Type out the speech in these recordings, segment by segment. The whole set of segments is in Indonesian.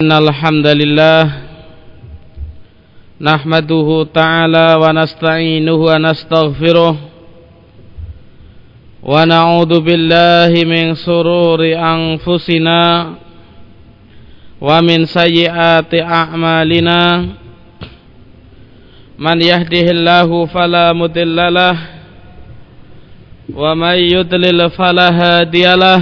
إن الحمد لله نحمده تعالى ونستعينه ونستغفره ونعوذ بالله من سرور أنفسنا ومن سيئات أعمالنا من يهده الله فلا مضل له ومن يضلل فلا هادي له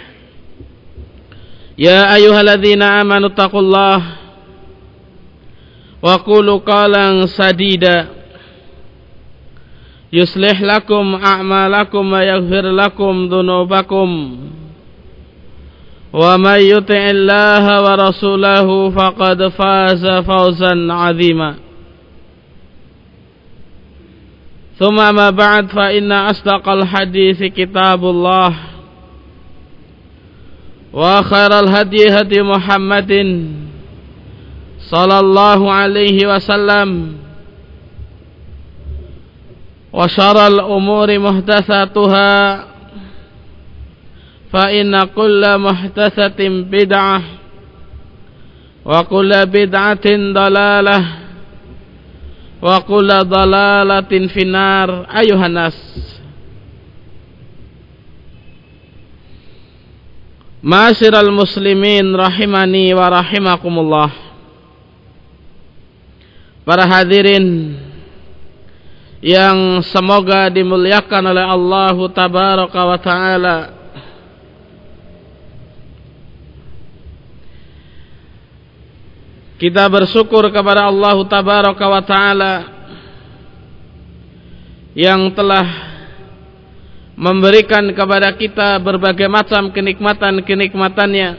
يا أيها الذين آمنوا اتقوا الله وقولوا قالا سديدا. يصلح لكم أعمالكم ويغفر لكم ذنوبكم. ومن يطع الله ورسوله فقد فاز فوزا عظيما. ثم ما بعد فإن أصدق الحديث كتاب الله. وخير الهدي هدي محمد صلى الله عليه وسلم وشر الأمور محدثاتها فإن كل محدثة بدعة وكل بدعة ضلالة وكل ضلالة في النار. أيها الناس Masyiral muslimin rahimani wa rahimakumullah. Para hadirin yang semoga dimuliakan oleh Allah tabaraka wa taala. Kita bersyukur kepada Allah tabaraka wa taala yang telah memberikan kepada kita berbagai macam kenikmatan-kenikmatannya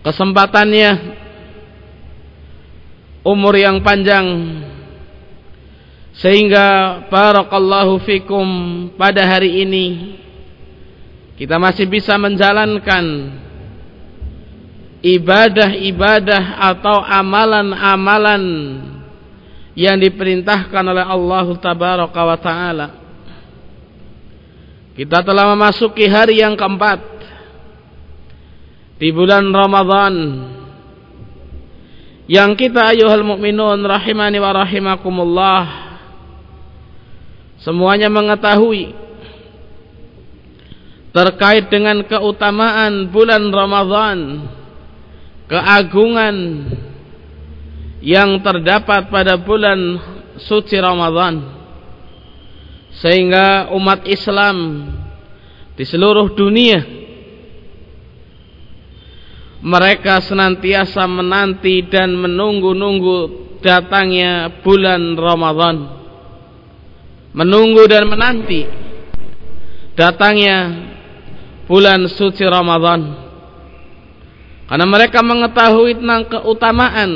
kesempatannya umur yang panjang sehingga barakallahu fikum pada hari ini kita masih bisa menjalankan ibadah-ibadah atau amalan-amalan yang diperintahkan oleh Allah tabaraka wa taala. Kita telah memasuki hari yang keempat di bulan Ramadan. Yang kita ayuhal mukminun rahimani wa rahimakumullah semuanya mengetahui terkait dengan keutamaan bulan Ramadan keagungan yang terdapat pada bulan suci Ramadan sehingga umat Islam di seluruh dunia mereka senantiasa menanti dan menunggu-nunggu datangnya bulan Ramadan. Menunggu dan menanti datangnya bulan suci Ramadan. Karena mereka mengetahui tentang keutamaan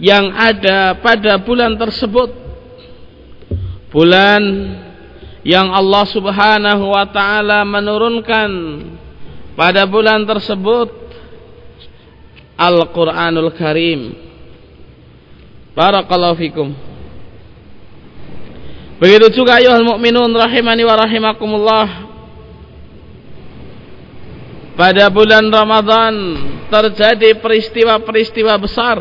yang ada pada bulan tersebut bulan yang Allah Subhanahu wa taala menurunkan pada bulan tersebut Al-Qur'anul Karim. Barakallahu fikum. Begitu juga ayuhal mukminun rahimani wa rahimakumullah. Pada bulan Ramadan terjadi peristiwa-peristiwa besar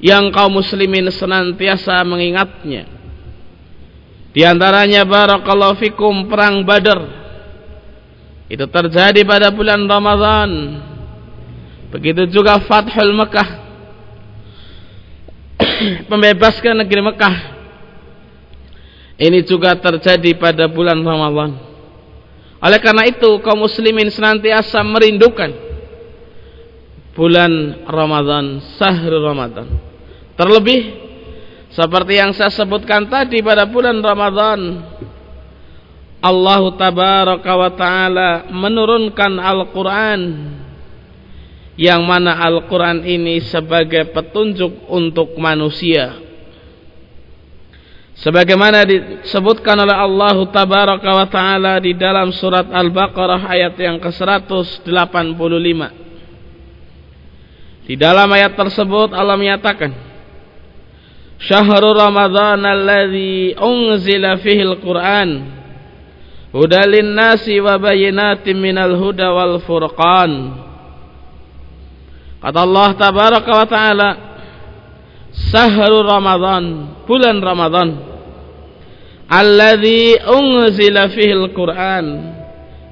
yang kaum muslimin senantiasa mengingatnya. Di antaranya barakallahu fikum perang Badar. Itu terjadi pada bulan Ramadan. Begitu juga Fathul Mekah. Pembebaskan negeri Mekah. Ini juga terjadi pada bulan Ramadan. Oleh karena itu kaum muslimin senantiasa merindukan bulan Ramadan, sahur Ramadan. Terlebih seperti yang saya sebutkan tadi pada bulan Ramadan Allah tabaraka wa taala menurunkan Al-Qur'an yang mana Al-Qur'an ini sebagai petunjuk untuk manusia sebagaimana disebutkan oleh Allah tabaraka wa taala di dalam surat Al-Baqarah ayat yang ke-185 di dalam ayat tersebut Allah menyatakan Syahrul Ramadan alladhi unzila fihi al-Qur'an hudalin nasi wa bayyinatin minal huda wal furqan. Kata Allah tabaraka wa taala Syahrul Ramadan bulan Ramadan alladhi unzila fihi al-Qur'an.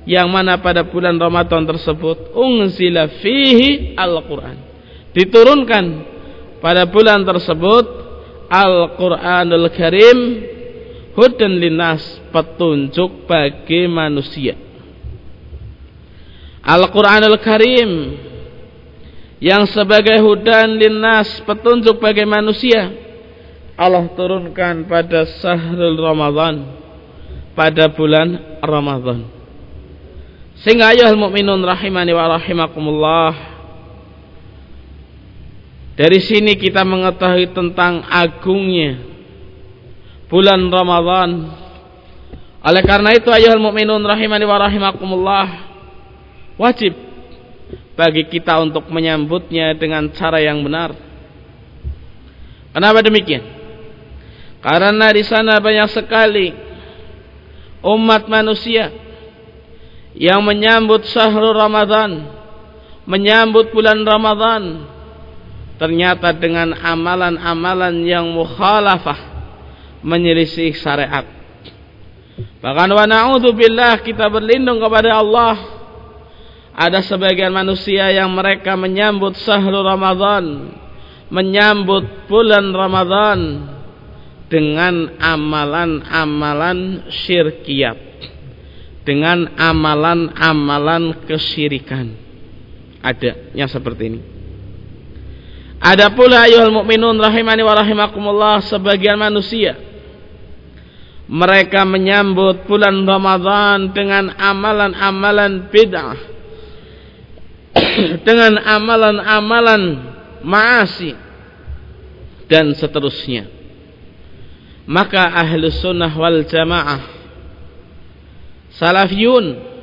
Yang mana pada bulan Ramadan tersebut unzila fihi al-Qur'an diturunkan pada bulan tersebut Al-Quranul Karim Hudan linas Petunjuk bagi manusia. Al-Quranul Karim Yang sebagai hudan linas Petunjuk bagi manusia Allah turunkan pada Sahrul Ramadan Pada bulan Ramadan. Sehingga ayuhal mu'minun rahimani wa rahimakumullah dari sini kita mengetahui tentang agungnya bulan Ramadan. Oleh karena itu ayuhal mukminun rahimani wa rahimakumullah wajib bagi kita untuk menyambutnya dengan cara yang benar. Kenapa demikian? Karena di sana banyak sekali umat manusia yang menyambut syahrul Ramadan, menyambut bulan Ramadan ternyata dengan amalan-amalan yang mukhalafah menyelisih syariat. Bahkan wa na'udzubillah kita berlindung kepada Allah ada sebagian manusia yang mereka menyambut syahrul Ramadan, menyambut bulan Ramadan dengan amalan-amalan syirkiyat, dengan amalan-amalan kesyirikan. Ada yang seperti ini. Ada pula ayuhal mukminun rahimani wa rahimakumullah sebagian manusia. Mereka menyambut bulan Ramadan dengan amalan-amalan bid'ah dengan amalan-amalan maasi dan seterusnya. Maka ahlu sunnah wal jamaah salafiyun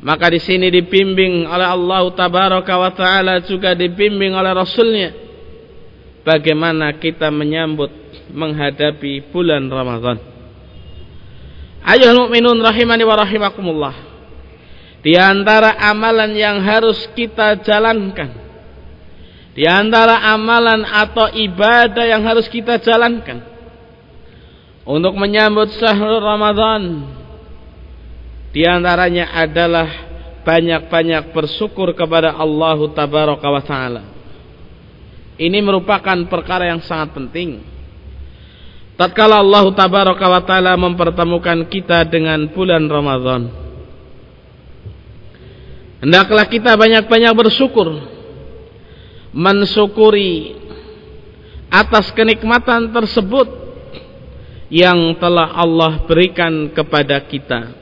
maka di sini dibimbing oleh Allah tabaraka wa taala juga dibimbing oleh rasulnya bagaimana kita menyambut menghadapi bulan Ramadan. Ayuhal mukminun rahimani wa rahimakumullah. Di antara amalan yang harus kita jalankan di antara amalan atau ibadah yang harus kita jalankan untuk menyambut sahur Ramadan di antaranya adalah banyak-banyak bersyukur kepada Allah tabaraka wa taala. Ini merupakan perkara yang sangat penting. Tatkala Allah tabaraka wa taala mempertemukan kita dengan bulan Ramadan. Hendaklah kita banyak-banyak bersyukur. Mensyukuri atas kenikmatan tersebut yang telah Allah berikan kepada kita.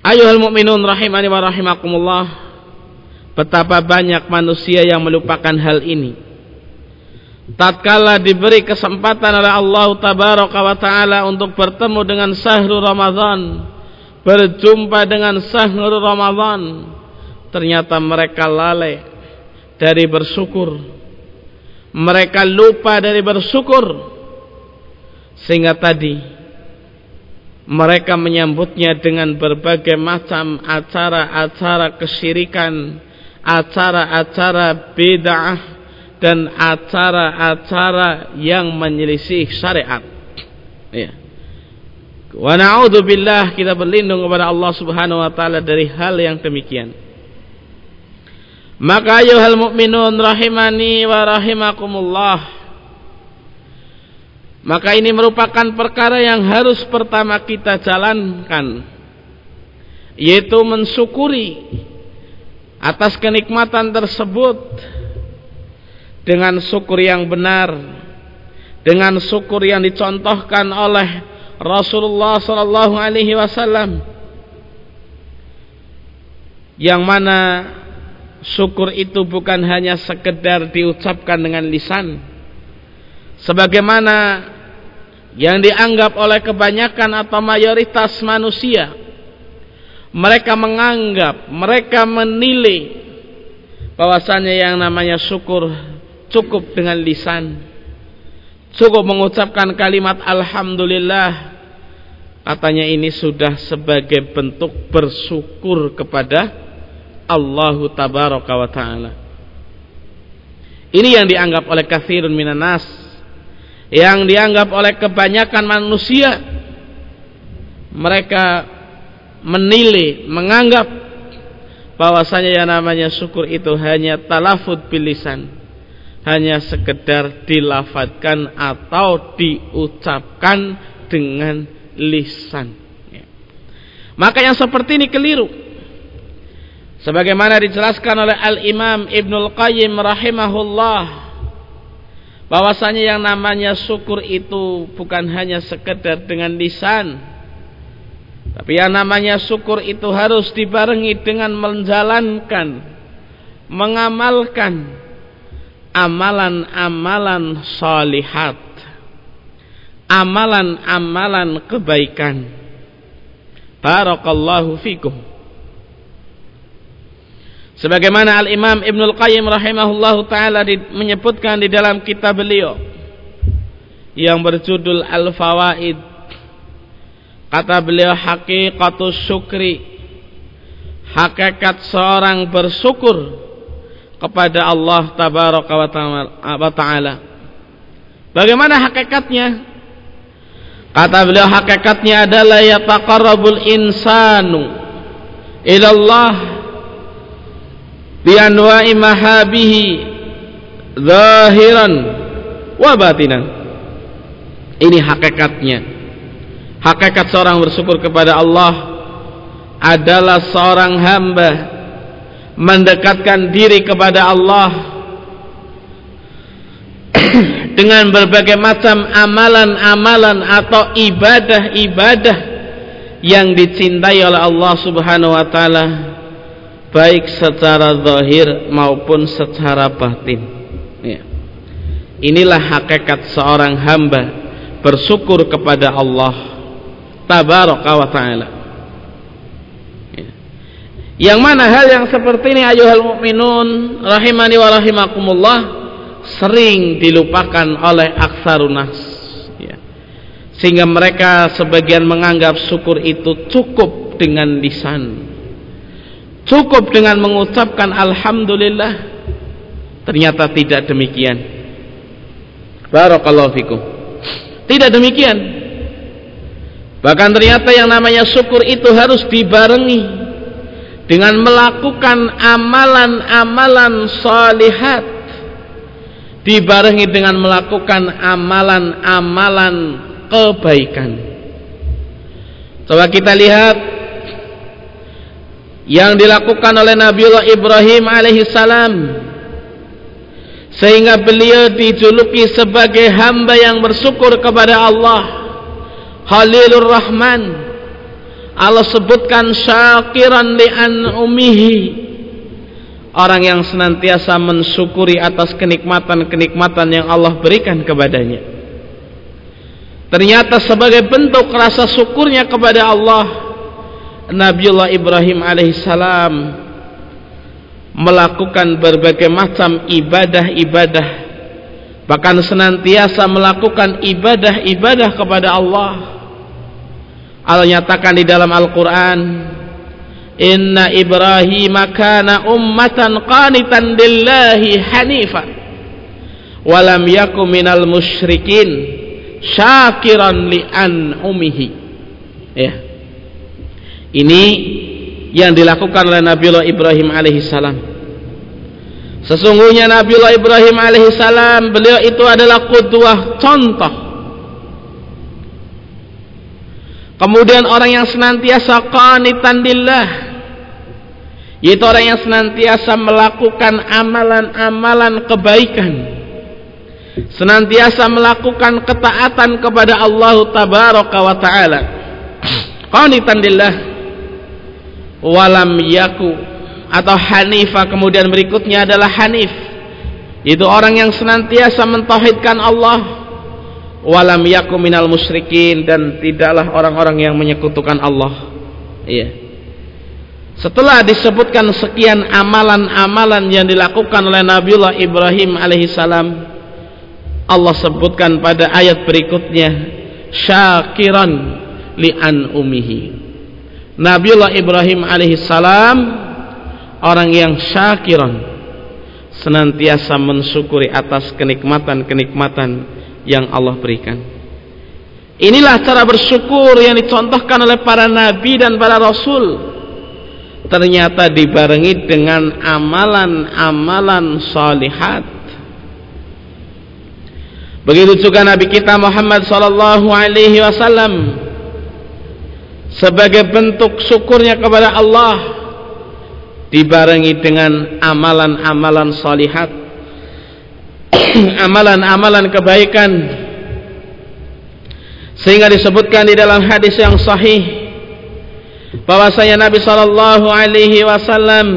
Ayuhal mu'minun rahimani wa rahimakumullah. Betapa banyak manusia yang melupakan hal ini. Tatkala diberi kesempatan oleh Allah Tabaraka wa Ta'ala Untuk bertemu dengan sahru Ramadan Berjumpa dengan sahru Ramadan Ternyata mereka lalai Dari bersyukur. Mereka lupa dari bersyukur. Sehingga tadi mereka menyambutnya dengan berbagai macam acara-acara kesyirikan, acara-acara bid'ah dan acara-acara yang menyelisih syariat. Ya. Wa na'udzubillah kita berlindung kepada Allah Subhanahu wa taala dari hal yang demikian. Maka ayuhal mu'minun rahimani wa rahimakumullah. Maka ini merupakan perkara yang harus pertama kita jalankan yaitu mensyukuri atas kenikmatan tersebut dengan syukur yang benar dengan syukur yang dicontohkan oleh Rasulullah sallallahu alaihi wasallam yang mana syukur itu bukan hanya sekedar diucapkan dengan lisan sebagaimana yang dianggap oleh kebanyakan atau mayoritas manusia. Mereka menganggap mereka menilai bahwasanya yang namanya syukur cukup dengan lisan. Cukup mengucapkan kalimat alhamdulillah. Katanya ini sudah sebagai bentuk bersyukur kepada Allah tabaraka wa taala. Ini yang dianggap oleh kathirun minanas yang dianggap oleh kebanyakan manusia mereka menilai menganggap bahwasanya yang namanya syukur itu hanya talafud bilisan hanya sekedar dilafatkan atau diucapkan dengan lisan. Ya. Maka yang seperti ini keliru. Sebagaimana dijelaskan oleh Al-Imam Ibnul Qayyim rahimahullah bahwasanya yang namanya syukur itu bukan hanya sekedar dengan lisan. Tapi yang namanya syukur itu harus dibarengi dengan menjalankan mengamalkan amalan-amalan salihat amalan-amalan kebaikan. Barakallahu fikum sebagaimana al-imam Ibnul Qayyim rahimahullahu taala menyebutkan di dalam kitab beliau yang berjudul Al-Fawaid kata beliau haqiqatus syukri hakikat seorang bersyukur kepada Allah tabaraka wa taala. Bagaimana hakikatnya? Kata beliau hakikatnya adalah yataqarrabul insanu ila Allah bi anwa'i mahabihi zahiran wa batinan. Ini hakikatnya. Hakikat seorang bersyukur kepada Allah adalah seorang hamba mendekatkan diri kepada Allah dengan berbagai macam amalan-amalan atau ibadah-ibadah yang dicintai oleh Allah Subhanahu wa taala baik secara zahir maupun secara batin. Ya. Inilah hakikat seorang hamba bersyukur kepada Allah tabaraka wa taala. Yang mana hal yang seperti ini ayuhal mukminun rahimani wa rahimakumullah sering dilupakan oleh aksarunas ya. Sehingga mereka sebagian menganggap syukur itu cukup dengan lisan. Cukup dengan mengucapkan alhamdulillah. Ternyata tidak demikian. Barakallahu fikum. Tidak demikian. Bahkan ternyata yang namanya syukur itu harus dibarengi dengan melakukan amalan-amalan salihat dibarengi dengan melakukan amalan-amalan kebaikan. Coba kita lihat yang dilakukan oleh Nabiullah Ibrahim alaihissalam sehingga beliau dijuluki sebagai hamba yang bersyukur kepada Allah. Khalilur Rahman. Allah sebutkan syakiran li'an umihi. Orang yang senantiasa mensyukuri atas kenikmatan-kenikmatan yang Allah berikan kepadanya. Ternyata sebagai bentuk rasa syukurnya kepada Allah Nabiullah Ibrahim alaihissalam melakukan berbagai macam ibadah-ibadah bahkan senantiasa melakukan ibadah-ibadah kepada Allah Allah nyatakan di dalam Al-Quran Inna Ibrahim kana ummatan qanitan lillahi hanifa walam yakum minal musyrikin syakiran li an umihi Ya. Ini yang dilakukan oleh Nabiullah Ibrahim alaihissalam. Sesungguhnya Nabiullah Ibrahim alaihissalam beliau itu adalah kudwah contoh. Kemudian orang yang senantiasa qanitan lillah yaitu orang yang senantiasa melakukan amalan-amalan kebaikan senantiasa melakukan ketaatan kepada Allah tabaraka wa taala qanitan lillah walam yaku. Atau hanifa kemudian berikutnya adalah hanif. Itu orang yang senantiasa mentauhidkan Allah. Walam yaku minal musyrikin dan tidaklah orang-orang yang menyekutukan Allah. Iya. Setelah disebutkan sekian amalan-amalan yang dilakukan oleh Nabiullah Ibrahim alaihissalam Allah sebutkan pada ayat berikutnya syakiran li'an umihi Nabiullah Ibrahim alaihissalam orang yang syakiran senantiasa mensyukuri atas kenikmatan-kenikmatan yang Allah berikan. Inilah cara bersyukur yang dicontohkan oleh para nabi dan para rasul. Ternyata dibarengi dengan amalan-amalan salihat. Begitu juga Nabi kita Muhammad sallallahu alaihi wasallam sebagai bentuk syukurnya kepada Allah dibarengi dengan amalan-amalan salihat amalan-amalan kebaikan sehingga disebutkan di dalam hadis yang sahih bahwasanya Nabi sallallahu alaihi wasallam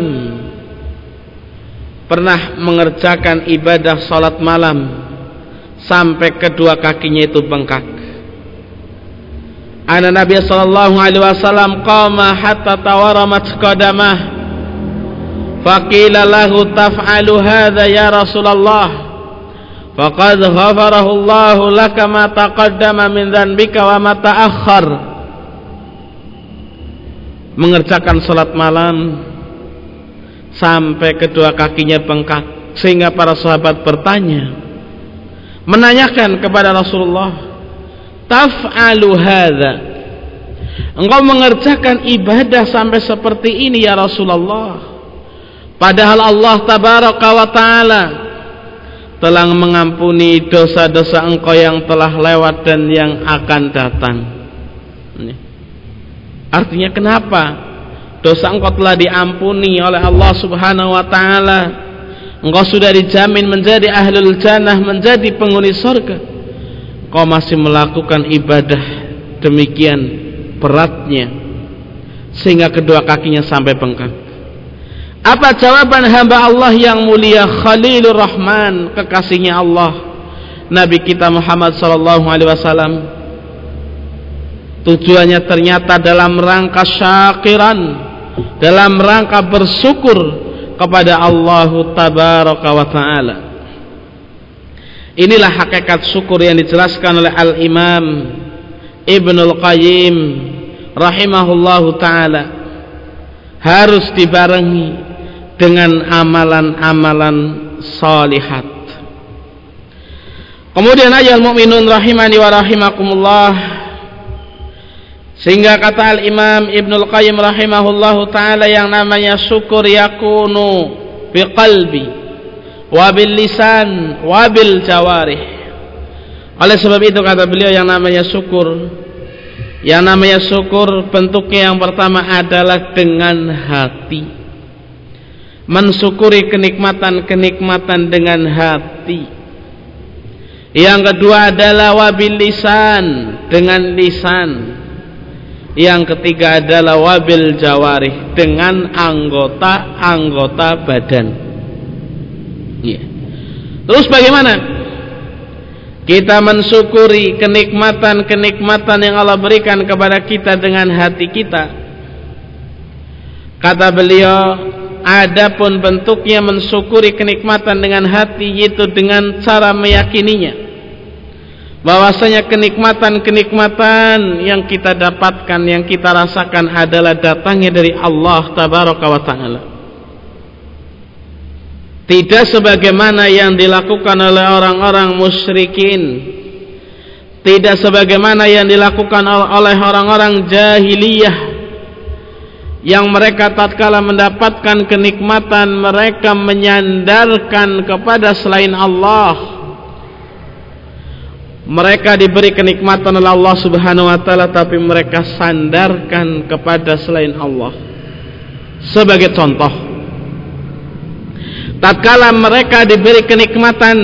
pernah mengerjakan ibadah salat malam sampai kedua kakinya itu bengkak Ana Nabi sallallahu alaihi wasallam qama hatta tawaramat qadamah. Faqila lahu taf'alu hadha ya Rasulullah. Faqad ghafarahu Allah laka ma taqaddama min dhanbika wa ma ta'akhkhar. Mengerjakan salat malam sampai kedua kakinya bengkak sehingga para sahabat bertanya menanyakan kepada Rasulullah taf'alu hadza engkau mengerjakan ibadah sampai seperti ini ya Rasulullah. Padahal Allah tabaraka wa taala telah mengampuni dosa-dosa engkau yang telah lewat dan yang akan datang. Artinya kenapa? Dosa engkau telah diampuni oleh Allah subhanahu wa ta'ala. Engkau sudah dijamin menjadi ahlul jannah menjadi penghuni surga kau masih melakukan ibadah demikian beratnya sehingga kedua kakinya sampai bengkak. Apa jawaban hamba Allah yang mulia Khalilur Rahman kekasihnya Allah Nabi kita Muhammad sallallahu alaihi wasallam? Tujuannya ternyata dalam rangka syakiran dalam rangka bersyukur kepada Allah tabaraka wa taala Inilah hakikat syukur yang dijelaskan oleh Al-Imam Ibnul Qayyim rahimahullahu taala harus dibarengi dengan amalan-amalan salihat. Kemudian ayat mukminun rahimani wa rahimakumullah sehingga kata Al-Imam Ibnul Qayyim rahimahullahu taala yang namanya syukur yakunu biqalbi wabil lisan wabil jawarih. Oleh sebab itu kata beliau yang namanya syukur yang namanya syukur bentuknya yang pertama adalah dengan hati. Mensyukuri kenikmatan-kenikmatan dengan hati. Yang kedua adalah wabil lisan dengan lisan. Yang ketiga adalah wabil jawarih dengan anggota-anggota badan Iya. Terus bagaimana? Kita mensyukuri kenikmatan-kenikmatan yang Allah berikan kepada kita dengan hati kita. Kata beliau, adapun bentuknya mensyukuri kenikmatan dengan hati yaitu dengan cara meyakininya bahwasanya kenikmatan-kenikmatan yang kita dapatkan yang kita rasakan adalah datangnya dari Allah tabaraka taala tidak sebagaimana yang dilakukan oleh orang-orang musyrikin. Tidak sebagaimana yang dilakukan oleh orang-orang jahiliyah. Yang mereka tatkala mendapatkan kenikmatan mereka menyandarkan kepada selain Allah. Mereka diberi kenikmatan oleh Allah Subhanahu wa taala tapi mereka sandarkan kepada selain Allah. Sebagai contoh tatkala mereka diberi kenikmatan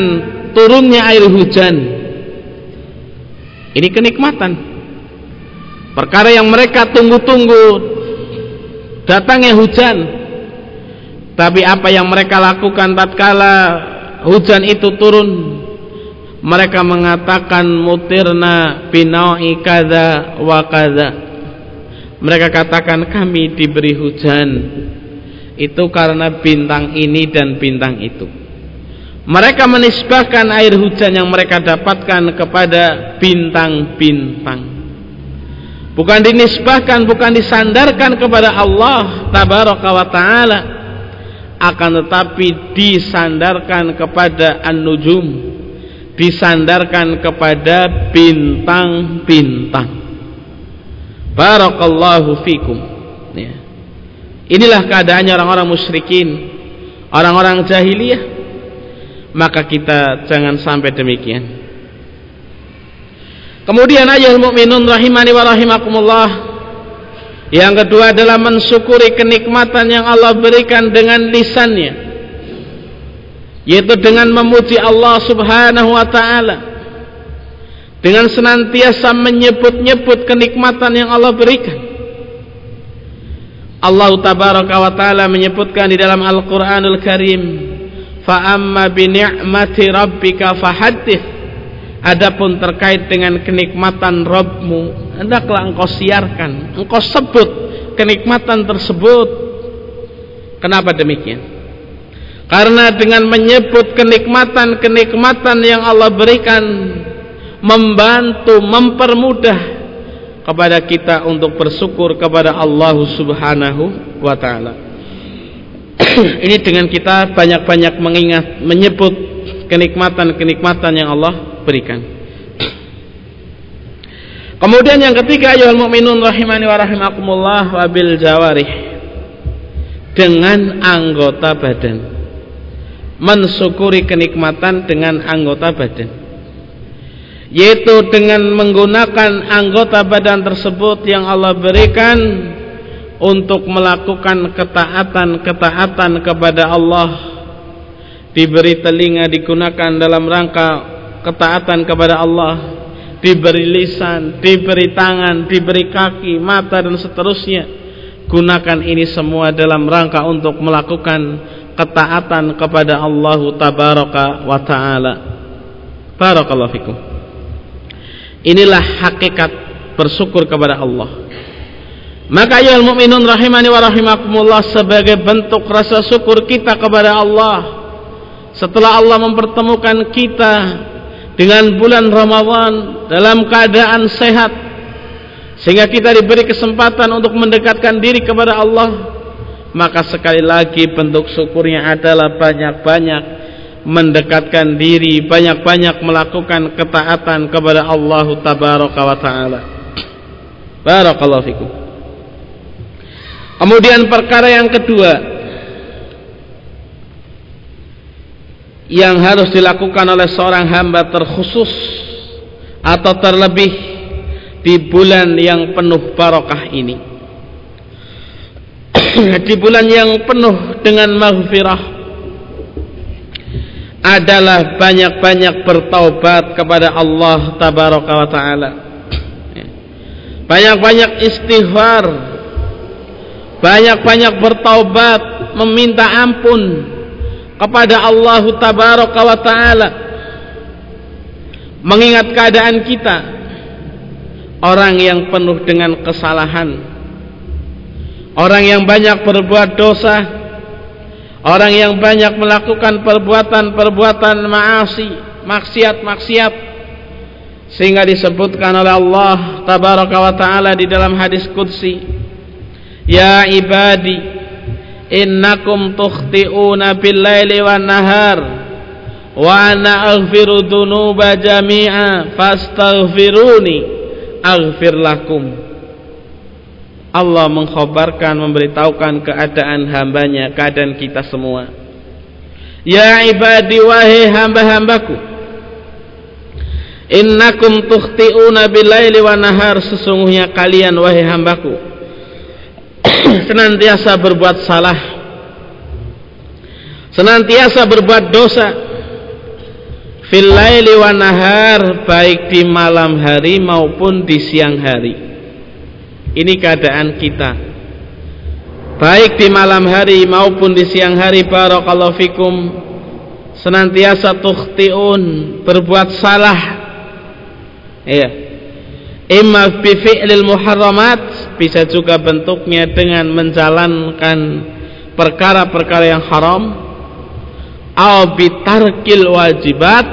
turunnya air hujan ini kenikmatan. Perkara yang mereka tunggu-tunggu datangnya hujan. Tapi apa yang mereka lakukan tatkala hujan itu turun? Mereka mengatakan mutirna bina'i kada wa kada. Mereka katakan kami diberi hujan. Itu karena bintang ini dan bintang itu. Mereka menisbahkan air hujan yang mereka dapatkan kepada bintang-bintang. Bukan dinisbahkan, bukan disandarkan kepada Allah tabaraka wa taala. Akan tetapi disandarkan kepada an-nujum. Disandarkan kepada bintang-bintang. Barakallahu fikum. Inilah keadaannya orang-orang musyrikin, orang-orang jahiliyah maka kita jangan sampai demikian. Kemudian ayat mukminun rahimani wa rahimakumullah. Yang kedua adalah mensyukuri kenikmatan yang Allah berikan dengan lisannya. Yaitu dengan memuji Allah Subhanahu wa taala. Dengan senantiasa menyebut-nyebut kenikmatan yang Allah berikan. Allah tabaraka wa taala menyebutkan di dalam Al-Qur'anul Karim fa amma rabbika fahaddits. Adapun terkait dengan kenikmatan Rabbmu hendaklah engkau siarkan engkau sebut kenikmatan tersebut. Kenapa demikian? Karena dengan menyebut kenikmatan-kenikmatan yang Allah berikan membantu mempermudah kepada kita untuk bersyukur kepada Allah Subhanahu wa taala ini dengan kita banyak-banyak mengingat menyebut kenikmatan-kenikmatan yang Allah berikan. Kemudian yang ketiga ayol mukminun rahimani wa rahimakumullah wabil jawarih dengan anggota badan. Mensyukuri kenikmatan dengan anggota badan. Yaitu dengan menggunakan anggota badan tersebut yang Allah berikan untuk melakukan ketaatan-ketaatan kepada Allah. Diberi telinga digunakan dalam rangka ketaatan kepada Allah. Diberi lisan, diberi tangan, diberi kaki, mata dan seterusnya. Gunakan ini semua dalam rangka untuk melakukan ketaatan kepada Allah tabaraka wa taala. Barakallahu fikum inilah hakikat bersyukur kepada Allah. Maka ya mukminun rahimani wa rahimakumullah sebagai bentuk rasa syukur kita kepada Allah setelah Allah mempertemukan kita dengan bulan Ramadhan dalam keadaan sehat sehingga kita diberi kesempatan untuk mendekatkan diri kepada Allah maka sekali lagi bentuk syukurnya adalah banyak-banyak mendekatkan diri banyak-banyak melakukan ketaatan kepada Allah tabaraka wa taala. Barakallahu fikum. Kemudian perkara yang kedua yang harus dilakukan oleh seorang hamba terkhusus atau terlebih di bulan yang penuh barokah ini. di bulan yang penuh dengan maghfirah adalah banyak-banyak bertaubat kepada Allah tabaraka wa taala. Banyak-banyak istighfar banyak-banyak bertaubat meminta ampun kepada Allah tabaraka wa taala mengingat keadaan kita orang yang penuh dengan kesalahan orang yang banyak berbuat dosa orang yang banyak melakukan perbuatan-perbuatan maasi maksiat-maksiat sehingga disebutkan oleh Allah tabaraka wa taala di dalam hadis qudsi Ya ibadi innakum tukhti'una bil laili wan nahar wa ana aghfiru dzunuba jami'a fastaghfiruni aghfir lakum Allah mengkhabarkan memberitahukan keadaan hambanya keadaan kita semua. Ya ibadi wahai hamba-hambaku innakum tukhti'una bilaili wa nahar sesungguhnya kalian wahai hambaku senantiasa berbuat salah senantiasa berbuat dosa fil laili wa nahar baik di malam hari maupun di siang hari ini keadaan kita. Baik di malam hari maupun di siang hari barakallahu fikum senantiasa tukhtiun berbuat salah. Iya. Imma bi fi'lil muharramat bisa juga bentuknya dengan menjalankan perkara-perkara yang haram atau bitarkil wajibat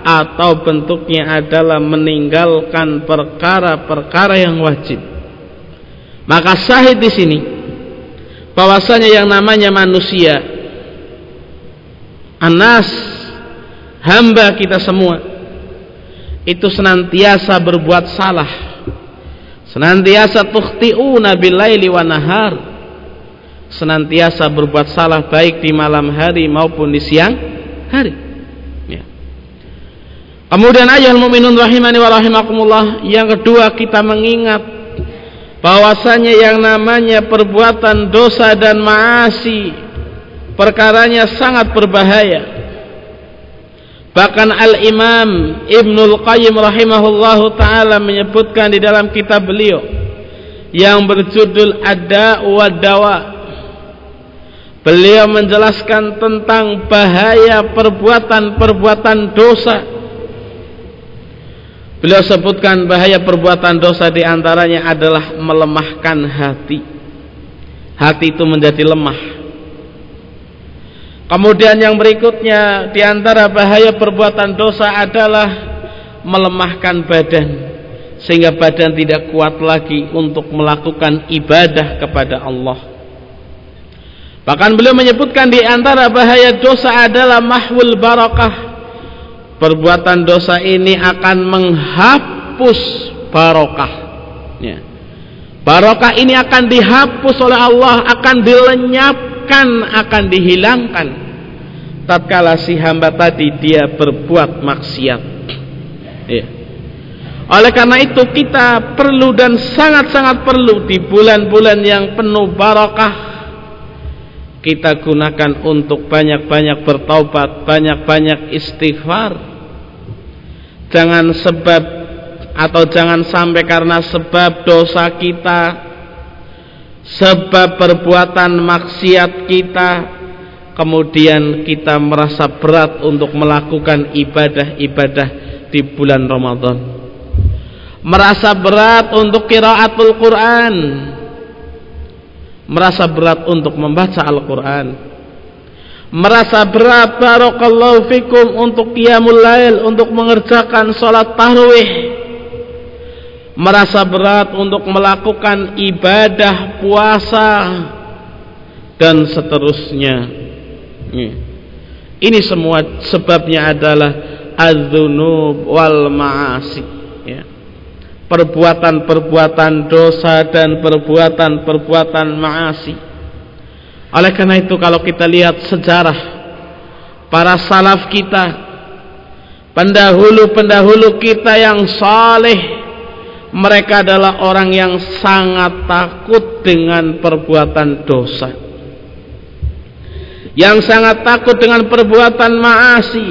atau bentuknya adalah meninggalkan perkara-perkara yang wajib. Maka sahid di sini bahwasanya yang namanya manusia anas hamba kita semua itu senantiasa berbuat salah. Senantiasa tukhti'una bilaili wa nahar. Senantiasa berbuat salah baik di malam hari maupun di siang hari. Ya. kemudian ayat mu'minun rahimani wa rahimakumullah yang kedua kita mengingat bahwasanya yang namanya perbuatan dosa dan maasi perkaranya sangat berbahaya. Bahkan Al-Imam Ibnul Qayyim rahimahullahu taala menyebutkan di dalam kitab beliau yang berjudul Ada wa Dawa beliau menjelaskan tentang bahaya perbuatan-perbuatan dosa Beliau sebutkan bahaya perbuatan dosa di antaranya adalah melemahkan hati. Hati itu menjadi lemah. Kemudian yang berikutnya di antara bahaya perbuatan dosa adalah melemahkan badan sehingga badan tidak kuat lagi untuk melakukan ibadah kepada Allah. Bahkan beliau menyebutkan di antara bahaya dosa adalah mahwul barakah perbuatan dosa ini akan menghapus barokah ya. barokah ini akan dihapus oleh Allah akan dilenyapkan akan dihilangkan tatkala si hamba tadi dia berbuat maksiat ya. oleh karena itu kita perlu dan sangat-sangat perlu di bulan-bulan yang penuh barokah kita gunakan untuk banyak-banyak bertaubat, banyak-banyak istighfar jangan sebab atau jangan sampai karena sebab dosa kita sebab perbuatan maksiat kita kemudian kita merasa berat untuk melakukan ibadah-ibadah di bulan Ramadan. Merasa berat untuk kiraatul Quran. Merasa berat untuk membaca Al-Quran merasa berat barakallahu fikum untuk qiyamul lail untuk mengerjakan salat tarawih. Merasa berat untuk melakukan ibadah puasa dan seterusnya. Ini. Semua sebabnya adalah adzunub wal ma'asi. Ya. perbuatan-perbuatan dosa dan perbuatan-perbuatan ma'asi oleh karena itu kalau kita lihat sejarah para salaf kita, pendahulu-pendahulu kita yang saleh, mereka adalah orang yang sangat takut dengan perbuatan dosa. Yang sangat takut dengan perbuatan maasi.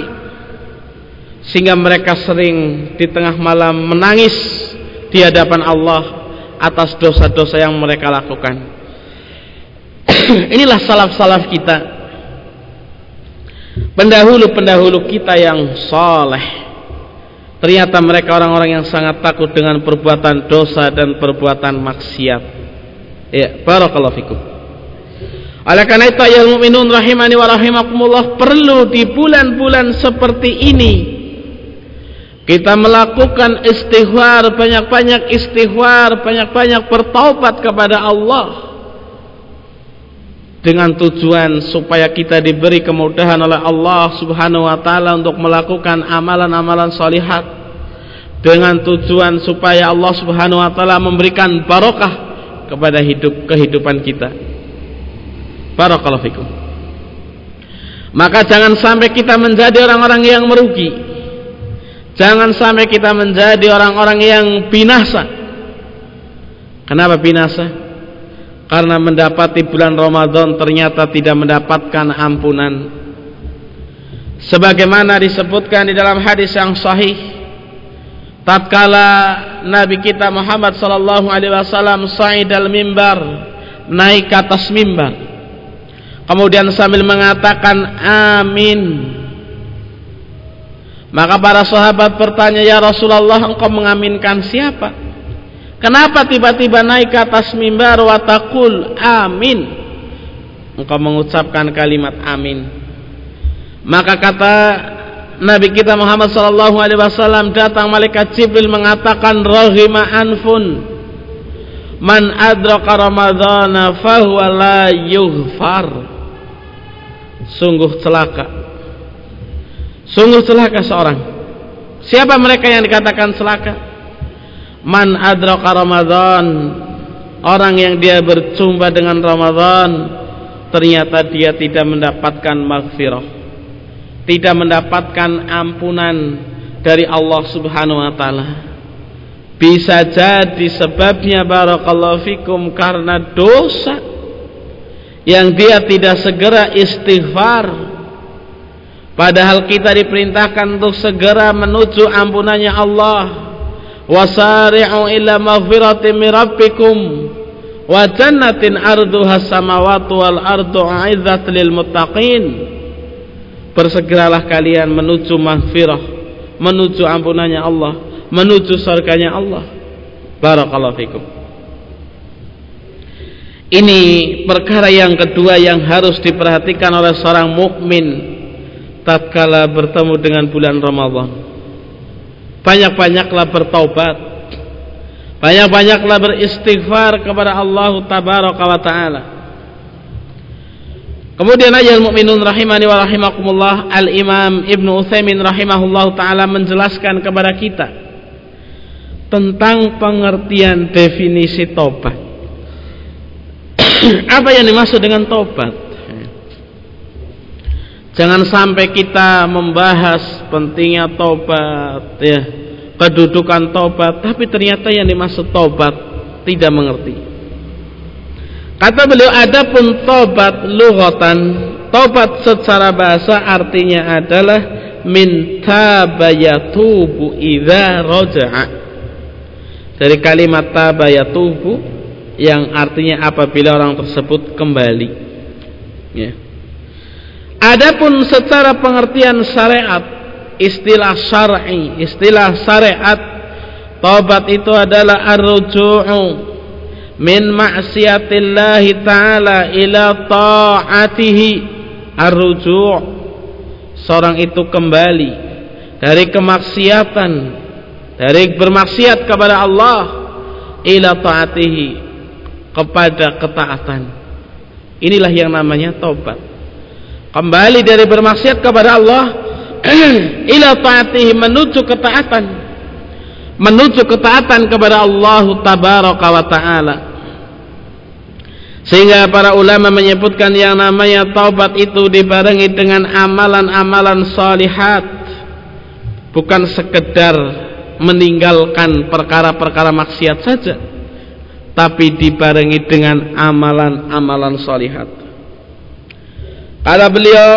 Sehingga mereka sering di tengah malam menangis di hadapan Allah atas dosa-dosa yang mereka lakukan. Inilah salaf-salaf kita. Pendahulu-pendahulu kita yang soleh. Ternyata mereka orang-orang yang sangat takut dengan perbuatan dosa dan perbuatan maksiat. Ya, barakallahu fikum. Oleh karena itu ya mu'minun rahimani wa rahimakumullah perlu di bulan-bulan seperti ini kita melakukan istighfar banyak-banyak istighfar banyak-banyak bertaubat kepada Allah dengan tujuan supaya kita diberi kemudahan oleh Allah Subhanahu wa taala untuk melakukan amalan-amalan salihat dengan tujuan supaya Allah Subhanahu wa taala memberikan barokah kepada hidup kehidupan kita. Barakallahu fikum. Maka jangan sampai kita menjadi orang-orang yang merugi. Jangan sampai kita menjadi orang-orang yang binasa. Kenapa binasa? Karena mendapati bulan Ramadan ternyata tidak mendapatkan ampunan. Sebagaimana disebutkan di dalam hadis yang sahih tatkala Nabi kita Muhammad sallallahu alaihi wasallam sa'id al-mimbar naik ke atas mimbar kemudian sambil mengatakan amin maka para sahabat bertanya ya Rasulullah engkau mengaminkan siapa Kenapa tiba-tiba naik ke atas mimbar watakul amin? Engkau mengucapkan kalimat amin. Maka kata Nabi kita Muhammad sallallahu alaihi wasallam datang malaikat Jibril mengatakan rahima anfun man adraka ramadhana fahuwa la yughfar. Sungguh celaka. Sungguh celaka seorang. Siapa mereka yang dikatakan celaka? Man adraka Ramadan. Orang yang dia berjumpa dengan Ramadan ternyata dia tidak mendapatkan maghfirah. Tidak mendapatkan ampunan dari Allah Subhanahu wa taala. Bisa jadi sebabnya barakallahu fikum karena dosa yang dia tidak segera istighfar. Padahal kita diperintahkan untuk segera menuju ampunannya Allah wasari'u ila maghfiratin min rabbikum. Wa jannatin arduha samawati wal ardu a'izzat lil muttaqin. Bersegeralah kalian menuju mahfirah menuju ampunannya Allah menuju surganya Allah. Barakallahu fikum. Ini perkara yang kedua yang harus diperhatikan oleh seorang mukmin tatkala bertemu dengan bulan Ramadan banyak-banyaklah bertaubat. Banyak-banyaklah beristighfar kepada Allah tabaraka wa taala. Kemudian ayat mukminun rahimani wa rahimakumullah al-imam Ibnu Utsaimin rahimahullah taala menjelaskan kepada kita tentang pengertian definisi taubat. Apa yang dimaksud dengan taubat Jangan sampai kita membahas pentingnya tobat, ya, kedudukan tobat, tapi ternyata yang dimaksud tobat tidak mengerti. Kata beliau, adapun tobat lughatan, tobat secara bahasa artinya adalah min tabayatubu idza raja'a. Dari kalimat tabayatubu yang artinya apabila orang tersebut kembali. Ya. Adapun secara pengertian syariat, istilah syar'i, istilah syariat, taubat itu adalah ar-ruju'u min ma'siyatillah taala ila ta'atihi. Ar-ruju' seorang itu kembali dari kemaksiatan, dari bermaksiat kepada Allah ila ta'atihi kepada ketaatan. Inilah yang namanya taubat kembali dari bermaksiat kepada Allah ila taatihi menuju ketaatan. Menuju ketaatan kepada Allah tabaraka wa taala. Sehingga para ulama menyebutkan yang namanya taubat itu dibarengi dengan amalan-amalan salihat. Bukan sekedar meninggalkan perkara-perkara maksiat saja tapi dibarengi dengan amalan-amalan salihat Kata beliau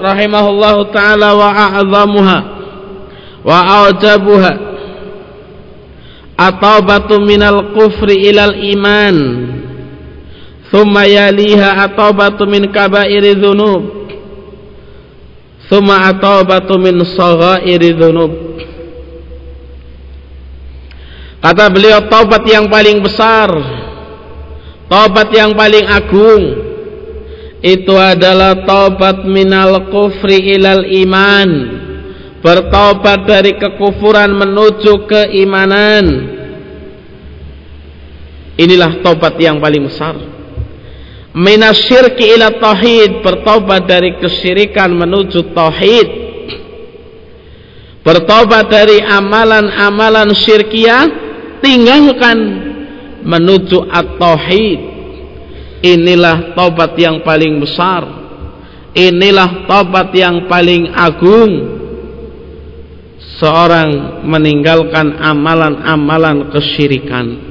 rahimahullah taala wa a'zamuha wa a'jabuha at-taubatu minal kufri ilal iman thumma yaliha at-taubatu min kabairi dhunub thumma at-taubatu min saghairi dhunub. Kata beliau taubat yang paling besar Taubat yang paling agung itu adalah taubat minal kufri ilal iman. Bertaubat dari kekufuran menuju keimanan. Inilah taubat yang paling besar. Minasyirki ila tauhid bertobat dari kesyirikan menuju tauhid. Bertobat dari amalan-amalan syirkiyah tinggalkan menuju at-tauhid inilah tobat yang paling besar inilah tobat yang paling agung seorang meninggalkan amalan-amalan kesyirikan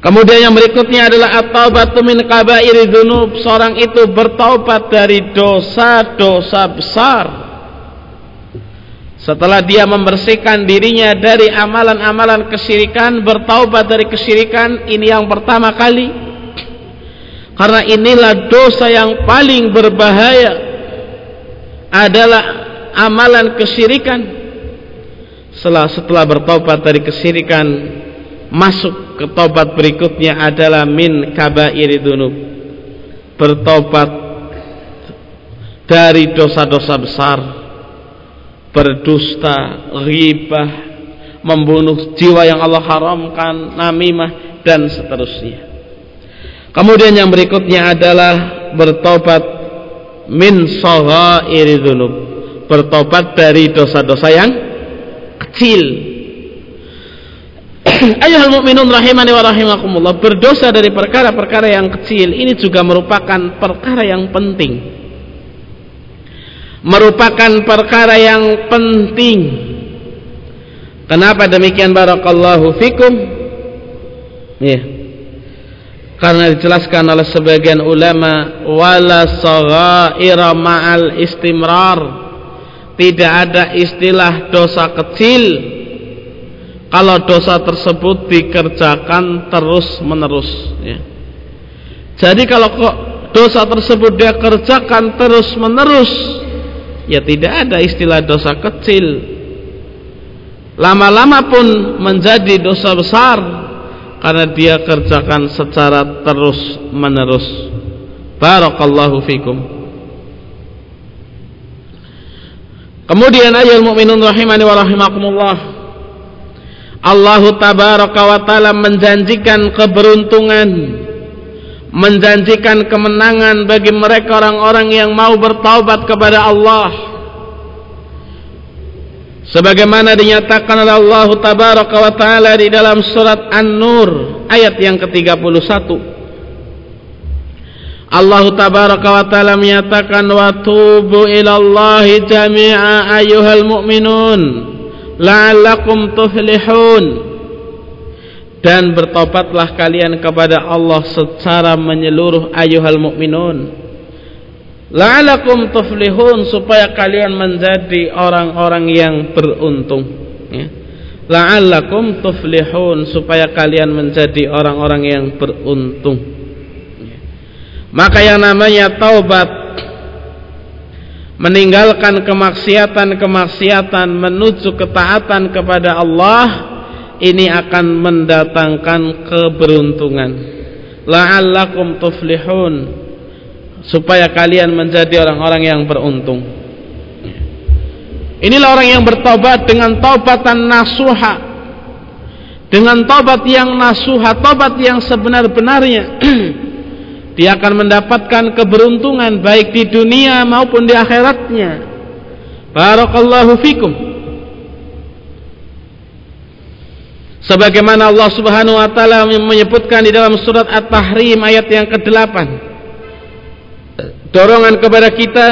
Kemudian yang berikutnya adalah at-taubatu min kabairi. Seorang itu bertaubat dari dosa-dosa besar. Setelah dia membersihkan dirinya dari amalan-amalan kesyirikan, bertaubat dari kesyirikan, ini yang pertama kali. Karena inilah dosa yang paling berbahaya adalah amalan kesyirikan. Setelah setelah bertaubat dari kesyirikan, masuk ke tobat berikutnya adalah min kabairi dunub bertobat dari dosa-dosa besar berdusta ghibah membunuh jiwa yang Allah haramkan namimah dan seterusnya kemudian yang berikutnya adalah bertobat min saghairi dunub bertobat dari dosa-dosa yang kecil. Ayuhal mu'minun rahimani wa rahimakumullah Berdosa dari perkara-perkara yang kecil Ini juga merupakan perkara yang penting. Merupakan perkara yang penting. Kenapa demikian? Barakallahu fikum. Ya Karena dijelaskan oleh sebagian ulama Wala saghaira ma'al istimrar. Tidak ada istilah dosa kecil. Kalau dosa tersebut dikerjakan terus menerus ya. jadi kalau kok dosa tersebut dia kerjakan terus menerus ya tidak ada istilah dosa kecil. Lama-lama pun menjadi dosa besar karena dia kerjakan secara terus menerus. Barakallahu fikum. Kemudian ayat mukminun rahimani wa rahimakumullah Allah tabaraka wa taala menjanjikan keberuntungan menjanjikan kemenangan bagi mereka orang-orang yang mau bertaubat kepada Allah sebagaimana dinyatakan oleh Allah tabaraka wa taala di dalam surat An-Nur ayat yang ke-31. Allah tabaraka wa taala menyatakan wa tubu ila Allah jami'a ayyuhal mu'minun la'allakum tuflihun. Dan bertobatlah kalian kepada Allah secara menyeluruh ayuhal mukminun la'allakum tuflihun supaya kalian menjadi orang-orang yang beruntung ya. la'allakum tuflihun supaya kalian menjadi orang-orang yang beruntung ya. maka yang namanya taubat meninggalkan kemaksiatan-kemaksiatan menuju ketaatan kepada Allah ini akan mendatangkan keberuntungan la'allakum tuflihun supaya kalian menjadi orang-orang yang beruntung. Inilah orang yang bertobat dengan taubatan nasuha. Dengan tobat yang nasuha tobat yang sebenar-benarnya. Dia akan mendapatkan keberuntungan baik di dunia maupun di akhiratnya. Barakallahu fikum. Sebagaimana Allah Subhanahu wa taala menyebutkan di dalam surat At-Tahrim ayat yang ke-8 dorongan kepada kita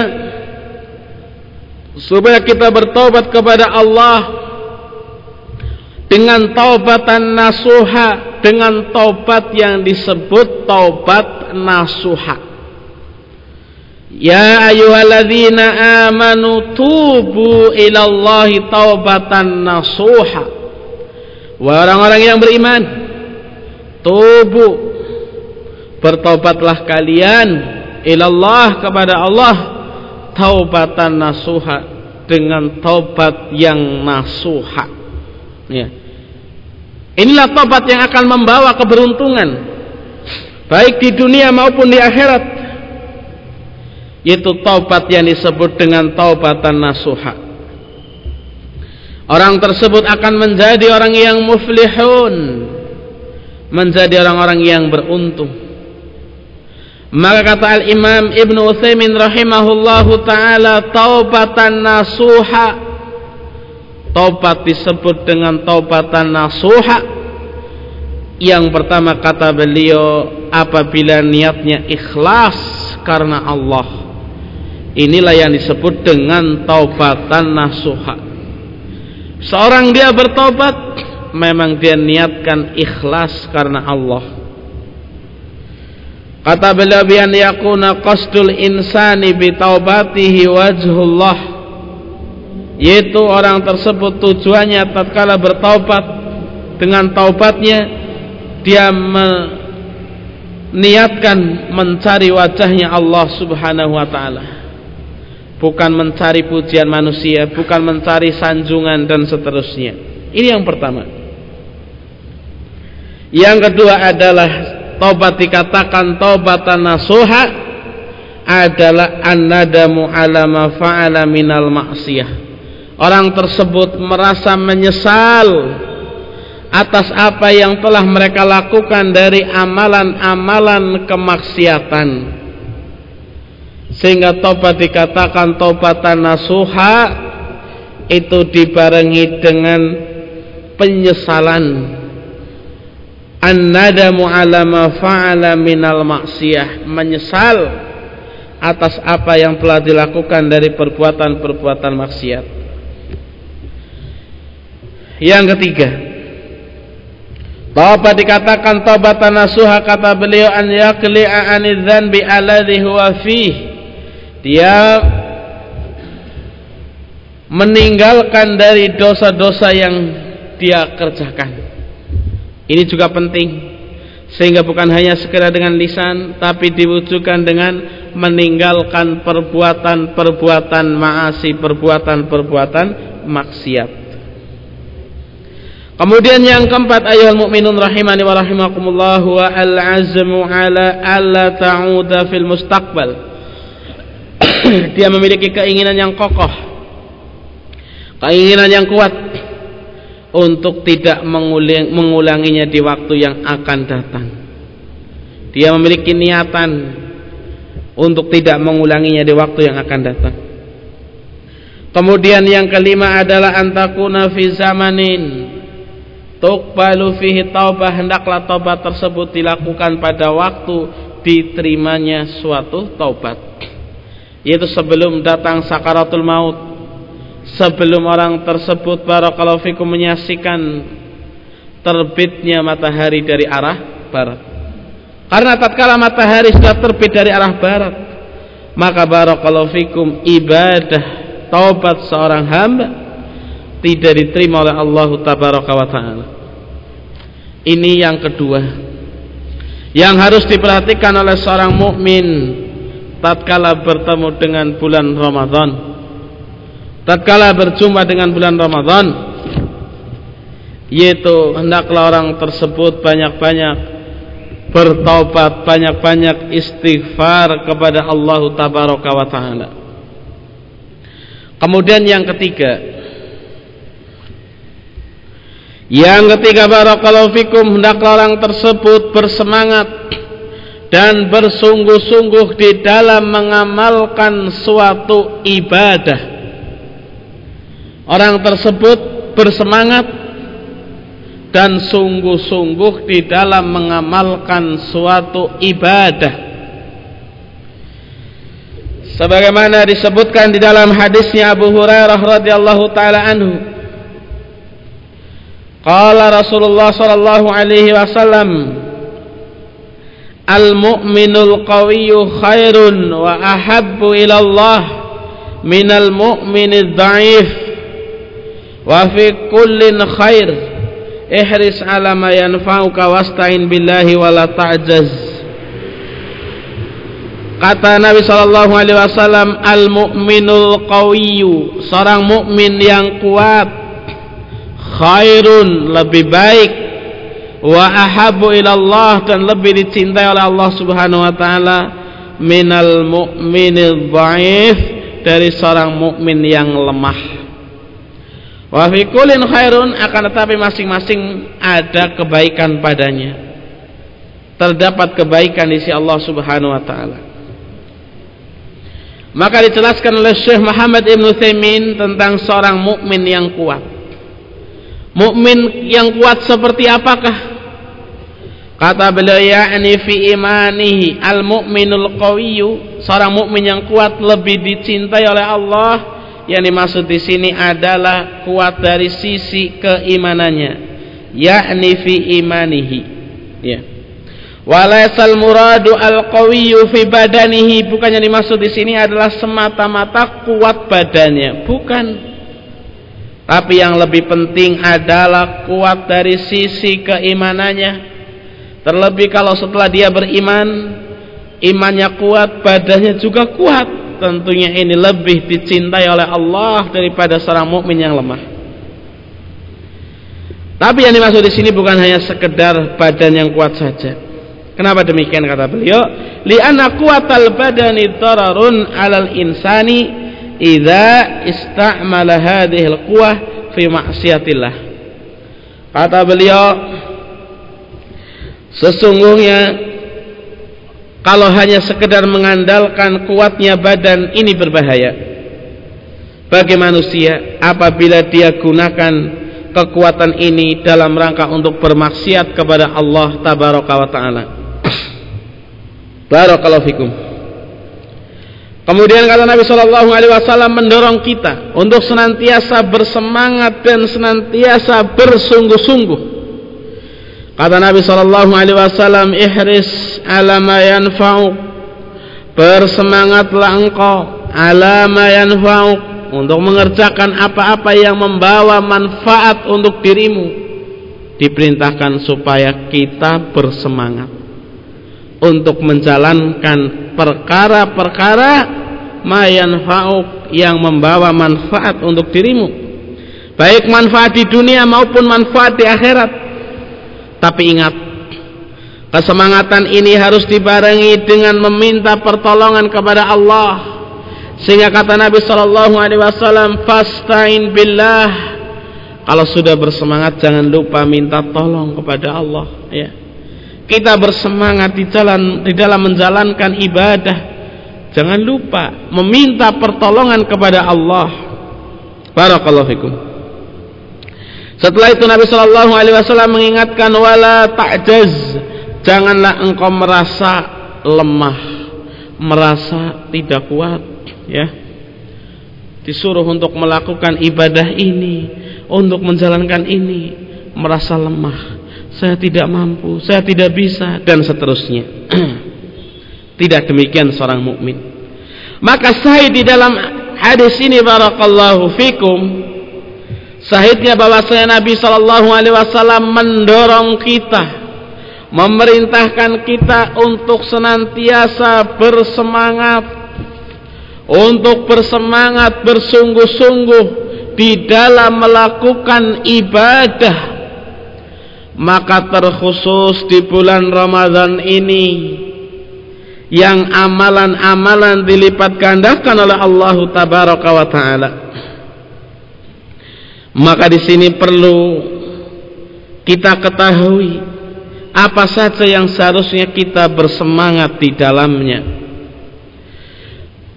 supaya kita bertobat kepada Allah dengan taubatan nasuha dengan taubat yang disebut taubat nasuha. Ya ayyuhalladzina amanu tubu ilallahi taubatan nasuha. Orang-orang yang beriman tubu. Bertobatlah kalian ilallah kepada Allah taubatan nasuha dengan taubat yang nasuha ya Inilah tobat yang akan membawa keberuntungan baik di dunia maupun di akhirat. Yaitu taubat yang disebut dengan taubatan nasuha. Orang tersebut akan menjadi orang yang muflihun, menjadi orang-orang yang beruntung. Maka kata al-imam Ibnu Utsaimin rahimahullahu taala taubatan nasuha. Taubat disebut dengan taubatan nasuha. Yang pertama kata beliau apabila niatnya ikhlas karena Allah inilah yang disebut dengan taubatan nasuha. Seorang dia bertobat memang dia niatkan ikhlas karena Allah kata beliau bian yakuna qasdul insani bi taubatihi wajhullah yaitu orang tersebut tujuannya tatkala bertaubat dengan taubatnya dia niatkan mencari wajahnya Allah Subhanahu wa taala. Bukan mencari pujian manusia, bukan mencari sanjungan dan seterusnya. Ini yang pertama. Yang kedua adalah taubat dikatakan taubatan nasuha adalah an-nadamu ala ma fa'ala minal ma'siyah. Orang tersebut merasa menyesal atas apa yang telah mereka lakukan dari amalan-amalan kemaksiatan sehingga tobat dikatakan tobatan nasuha itu dibarengi dengan penyesalan an-nadamu ala ma fa'ala minal maksiyah menyesal atas apa yang telah dilakukan dari perbuatan-perbuatan maksiat yang ketiga Taubat dikatakan taubatan nasuha kata beliau an yaqli'a anidz dzanbi alladhi huwa fih. Dia meninggalkan dari dosa-dosa yang dia kerjakan. Ini juga penting sehingga bukan hanya sekedar dengan lisan tapi diwujudkan dengan meninggalkan perbuatan-perbuatan maasi, perbuatan-perbuatan maksiat. Kemudian yang keempat ayat mukminun rahimani wa rahimakumullah wa al-azmu ala alla ta'uda fil mustaqbal. Dia memiliki keinginan yang kokoh. Keinginan yang kuat untuk tidak mengulang, mengulanginya di waktu yang akan datang. Dia memiliki niatan untuk tidak mengulanginya di waktu yang akan datang. Kemudian yang kelima adalah antakuna fi zamanin Tuqbalu fihi taubah hendaklah taubat tersebut dilakukan pada waktu diterimanya suatu taubat. Yaitu sebelum datang sakaratul maut. Sebelum orang tersebut barakallahu menyaksikan terbitnya matahari dari arah barat. Karena tatkala matahari sudah terbit dari arah barat, maka barakallahu fikum ibadah taubat seorang hamba tidak diterima oleh Allah tabaraka wa taala. Ini yang kedua. Yang harus diperhatikan oleh seorang mukmin tatkala bertemu dengan bulan Ramadan. Tatkala berjumpa dengan bulan Ramadan yaitu hendaklah orang tersebut banyak-banyak bertaubat, banyak-banyak istighfar kepada Allah tabaraka wa taala. Kemudian yang ketiga, yang ketiga barakallahu fikum hendaklah orang tersebut bersemangat dan bersungguh-sungguh di dalam mengamalkan suatu ibadah. Orang tersebut bersemangat dan sungguh-sungguh di dalam mengamalkan suatu ibadah. Sebagaimana disebutkan di dalam hadisnya Abu Hurairah radhiyallahu taala anhu Qala Rasulullah sallallahu alaihi wasallam Al-mu'minul qawiyyu khairun wa ahabbu ila Allah minal mu'minid dha'if wa fi kullin khair. Ihris ala ma yanfa'uka wasta'in billahi wa la ta'jaz. Kata Nabi sallallahu alaihi wasallam al-mu'minul qawiyyu. Seorang mukmin yang kuat khairun lebih baik. Wa ahabu ilallah dan lebih dicintai oleh Allah Subhanahu wa taala. Minal mu'minil dhaif dari seorang mukmin yang lemah. Wa fi kullin khairun akan tetapi masing-masing ada kebaikan padanya. terdapat kebaikan di sisi Allah Subhanahu wa taala. Maka dijelaskan oleh Syekh Muhammad Ibn Taimin tentang seorang mukmin yang kuat. Mukmin yang kuat seperti apakah? Kata beliau yakni fi imanihi al-mu'minul qawiyyu, seorang mukmin yang kuat lebih dicintai oleh Allah. Yang dimaksud di sini adalah kuat dari sisi keimanannya, yakni fi imanihi. Ya. Walaisal muradu al-qawiyyu fi badanihi bukannya dimaksud di sini adalah semata-mata kuat badannya, bukan. Tapi yang lebih penting adalah kuat dari sisi keimanannya. Terlebih kalau setelah dia beriman, imannya kuat, badannya juga kuat. Tentunya ini lebih dicintai oleh Allah daripada seorang mukmin yang lemah. Tapi yang dimaksud di sini bukan hanya sekedar badan yang kuat saja Kenapa demikian kata beliau? Li'anna quwatal badani dararun 'alal insani idza istamala hadhil quwah fi ma'siyatillah. Kata beliau sesungguhnya kalau hanya sekedar mengandalkan kuatnya badan ini berbahaya bagi manusia apabila dia gunakan kekuatan ini dalam rangka untuk bermaksiat kepada Allah tabaraka wa taala. Barakallahu fikum. Kemudian kata Nabi Shallallahu Alaihi Wasallam mendorong kita untuk senantiasa bersemangat dan senantiasa bersungguh-sungguh. Kata Nabi Shallallahu Alaihi Wasallam, ihris alama yanfa'uk. Bersemangatlah engkau yanfa'uk untuk mengerjakan apa-apa yang membawa manfaat untuk dirimu. Diperintahkan supaya kita bersemangat untuk menjalankan perkara-perkara mayan fauk yang membawa manfaat untuk dirimu baik manfaat di dunia maupun manfaat di akhirat tapi ingat kesemangatan ini harus dibarengi dengan meminta pertolongan kepada Allah. Sehingga kata Nabi Shallallahu Alaihi Wasallam fastain billah. Kalau sudah bersemangat jangan lupa minta tolong kepada Allah ya. Kita bersemangat di jalan di dalam menjalankan ibadah. Jangan lupa meminta pertolongan kepada Allah. Barakallahu fikum setelah itu Nabi Shallallahu Alaihi Wasallam mengingatkan wala ta'jaz janganlah engkau merasa lemah merasa tidak kuat ya disuruh untuk melakukan ibadah ini untuk menjalankan ini merasa lemah saya tidak mampu, saya tidak bisa dan seterusnya. tidak demikian seorang mukmin. Maka sahih di dalam hadis ini barakallahu fikum sahihnya bahwasanya Nabi sallallahu alaihi wasallam mendorong kita memerintahkan kita untuk senantiasa bersemangat untuk bersemangat bersungguh-sungguh di dalam melakukan ibadah. Maka terkhusus di bulan Ramadan ini yang amalan-amalan dilipat gandakan oleh Allah taala maka di sini perlu kita ketahui apa saja yang seharusnya kita bersemangat di dalamnya.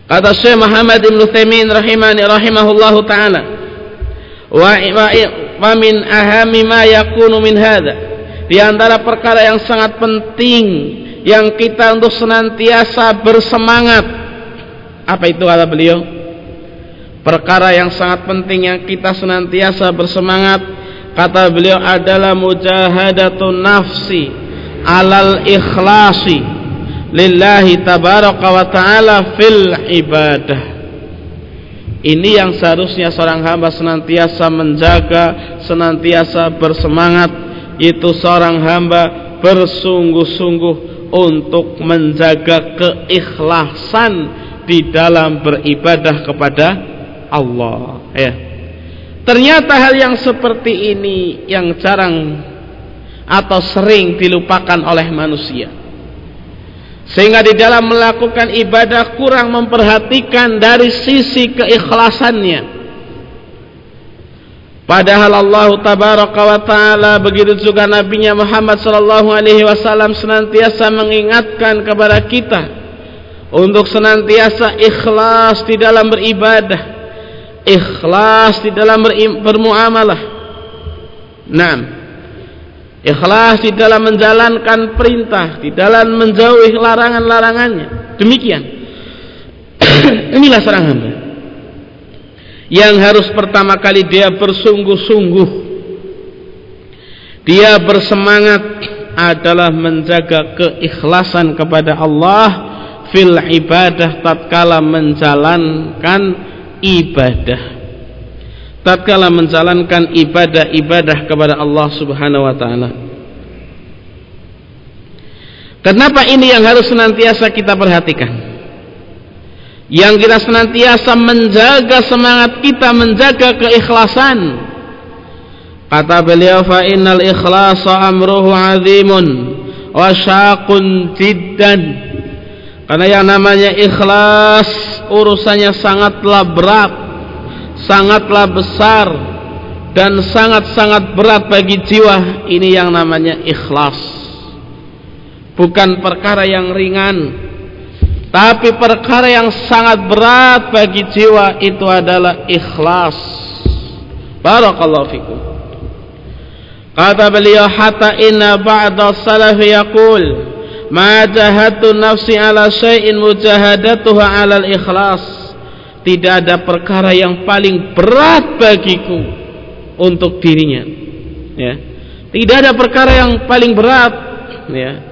Kata Syekh Muhammad Ibn Taimin rahimani rahimahullahu taala wa wa min ahami ma yakunu min hadha. Di antara perkara yang sangat penting yang kita untuk senantiasa bersemangat apa itu kata beliau perkara yang sangat penting yang kita senantiasa bersemangat kata beliau adalah mujahadatun nafsi alal ikhlasi lillahi tabaraka wa ta'ala fil ibadah. Ini yang seharusnya seorang hamba senantiasa menjaga, senantiasa bersemangat, itu seorang hamba bersungguh-sungguh untuk menjaga keikhlasan di dalam beribadah kepada Allah. Ya. Ternyata hal yang seperti ini yang jarang atau sering dilupakan oleh manusia sehingga di dalam melakukan ibadah kurang memperhatikan dari sisi keikhlasannya Padahal Allah tabaraka wa taala begitu juga nabinya Muhammad sallallahu alaihi wasallam senantiasa mengingatkan kepada kita untuk senantiasa ikhlas di dalam beribadah, ikhlas di dalam bermuamalah. Naam. Ikhlas di dalam menjalankan perintah, di dalam menjauhi larangan-larangannya. Demikian. Inilah seorang hamba yang harus pertama kali dia bersungguh-sungguh dia bersemangat adalah menjaga keikhlasan kepada Allah fil ibadah tatkala menjalankan ibadah. Tatkala menjalankan ibadah-ibadah kepada Allah Subhanahu wa taala. Kenapa ini yang harus senantiasa kita perhatikan? yang kita senantiasa menjaga semangat kita menjaga keikhlasan. Kata beliau fa innal ikhlasa amruhu azimun wa syaqun jiddan. Karena yang namanya ikhlas urusannya sangatlah berat sangatlah besar dan sangat-sangat berat bagi jiwa ini yang namanya ikhlas bukan perkara yang ringan tapi perkara yang sangat berat bagi jiwa itu adalah ikhlas. Barakallahu fikum. Kata beliau hatta inna ba'da salaf yaqul ma jahatu nafsi ala syai'in mujahadatuha 'ala al-ikhlas. Tidak ada perkara yang paling berat bagiku untuk dirinya. Ya. Tidak ada perkara yang paling berat ya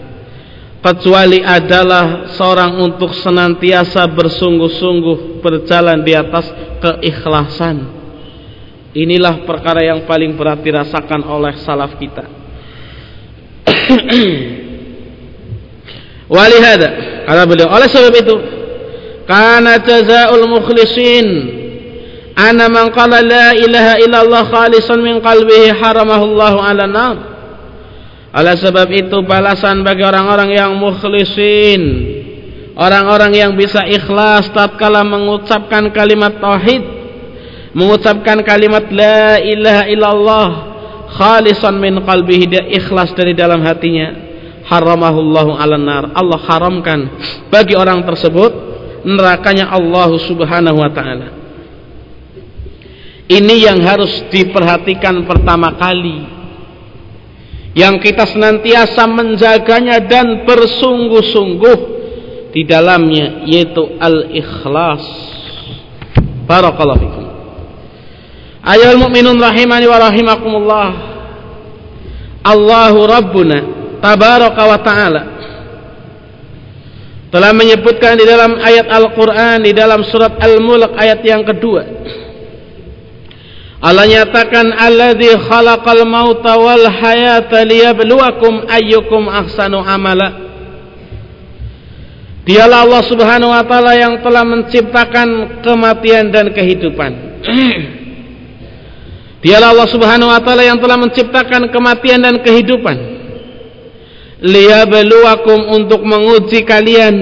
kecuali adalah seorang untuk senantiasa bersungguh-sungguh berjalan di atas keikhlasan. Inilah perkara yang paling berat dirasakan oleh salaf kita. Walihada. Kata beliau oleh sebab itu karena jazaul mukhlisin. Ana man qala la ilaha illallah khalisan min qalbihi haramahullahu ala nar. Oleh sebab itu balasan bagi orang-orang yang mukhlisin Orang-orang yang bisa ikhlas tatkala mengucapkan kalimat tauhid Mengucapkan kalimat la ilaha illallah Khalisan min qalbihi dia ikhlas dari dalam hatinya Haramahullahu ala nar Allah haramkan bagi orang tersebut Nerakanya Allah subhanahu wa ta'ala Ini yang harus diperhatikan pertama kali yang kita senantiasa menjaganya dan bersungguh-sungguh di dalamnya yaitu al-ikhlas. Barakallahu fikum. Ayol mu'minun rahimani wa rahimakumullah. Allahu Rabbuna tabaraka wa ta'ala telah menyebutkan di dalam ayat Al-Quran di dalam surat Al-Mulk ayat yang kedua Allah nyatakan alladzi khalaqal mauta wal hayata liyabluwakum ayyukum ahsanu amala. Dialah Allah Subhanahu wa taala yang telah menciptakan kematian dan kehidupan. Dialah Allah Subhanahu wa taala yang telah menciptakan kematian dan kehidupan. Liyabluwakum untuk menguji kalian.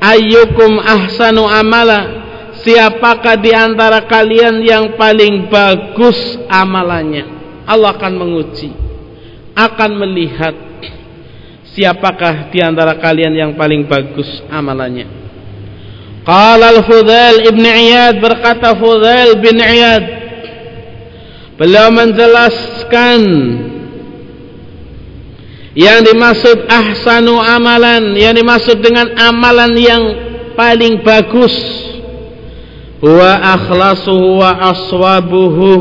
Ayyukum ahsanu amala. Siapakah di antara kalian yang paling bagus amalannya? Allah akan menguji akan melihat siapakah di antara kalian yang paling bagus amalannya. Qala al-Fudail Ibn Iyad berkata Fudail bin Iyad beliau menjelaskan yang dimaksud ahsanu amalan yang dimaksud dengan amalan yang paling bagus. Wa akhlasuhu wa aswabuhu.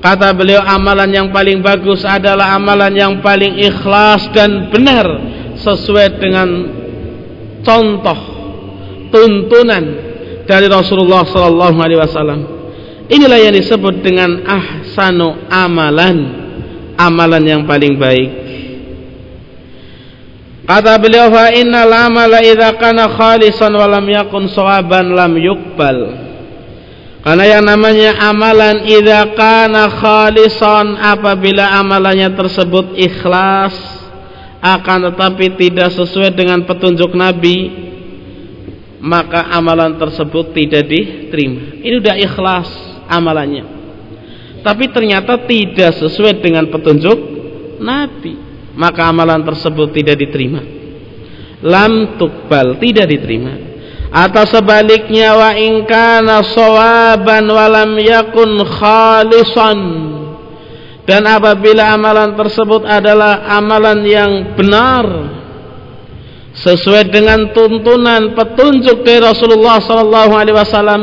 Kata beliau amalan yang paling bagus adalah amalan yang paling ikhlas dan benar sesuai dengan contoh tuntunan dari Rasulullah sallallahu alaihi wasallam. Inilah yang disebut dengan ahsanu amalan amalan yang paling baik Kata beliau fa innal amala idza kana khalisan wa lam yakun sawaban lam yuqbal. Karena yang namanya amalan idza kana khalisan apabila amalannya tersebut ikhlas akan tetapi tidak sesuai dengan petunjuk Nabi maka amalan tersebut tidak diterima. Ini sudah ikhlas amalannya. tapi ternyata tidak sesuai dengan petunjuk Nabi maka amalan tersebut tidak diterima. Lam tukbal tidak diterima. Atau sebaliknya wa in kana sawaban walam yakun khalisan. Dan apabila amalan tersebut adalah amalan yang benar sesuai dengan tuntunan petunjuk dari Rasulullah sallallahu alaihi wasallam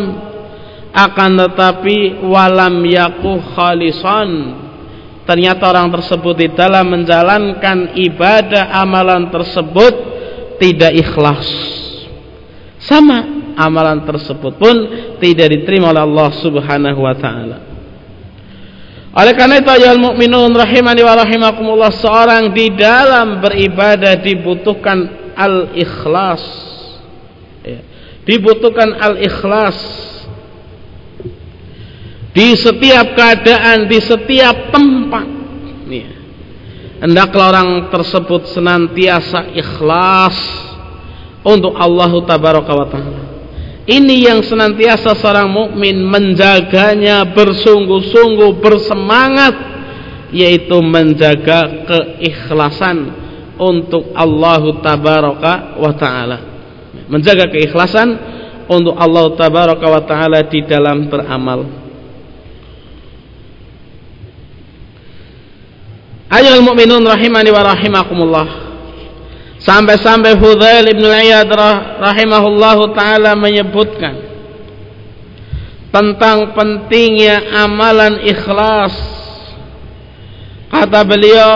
akan tetapi walam yaku khalisan ternyata orang tersebut di dalam menjalankan ibadah amalan tersebut tidak ikhlas sama amalan tersebut pun tidak diterima oleh Allah Subhanahu wa taala oleh karena itu ayat mukminun rahimani wa rahimakumullah seorang di dalam beribadah dibutuhkan al-ikhlas ya. dibutuhkan al-ikhlas di setiap keadaan, di setiap tempat. Nih. Hendaklah orang tersebut senantiasa ikhlas untuk Allah tabaraka wa taala. Ini yang senantiasa seorang mukmin menjaganya bersungguh-sungguh bersemangat yaitu menjaga keikhlasan untuk Allah tabaraka wa taala. Menjaga keikhlasan untuk Allah tabaraka wa taala di dalam beramal. Ayol mu'minun rahimani wa rahimakumullah. Sampai-sampai Hudzail ibn Iyad rahimahullahu taala menyebutkan tentang pentingnya amalan ikhlas. Kata beliau,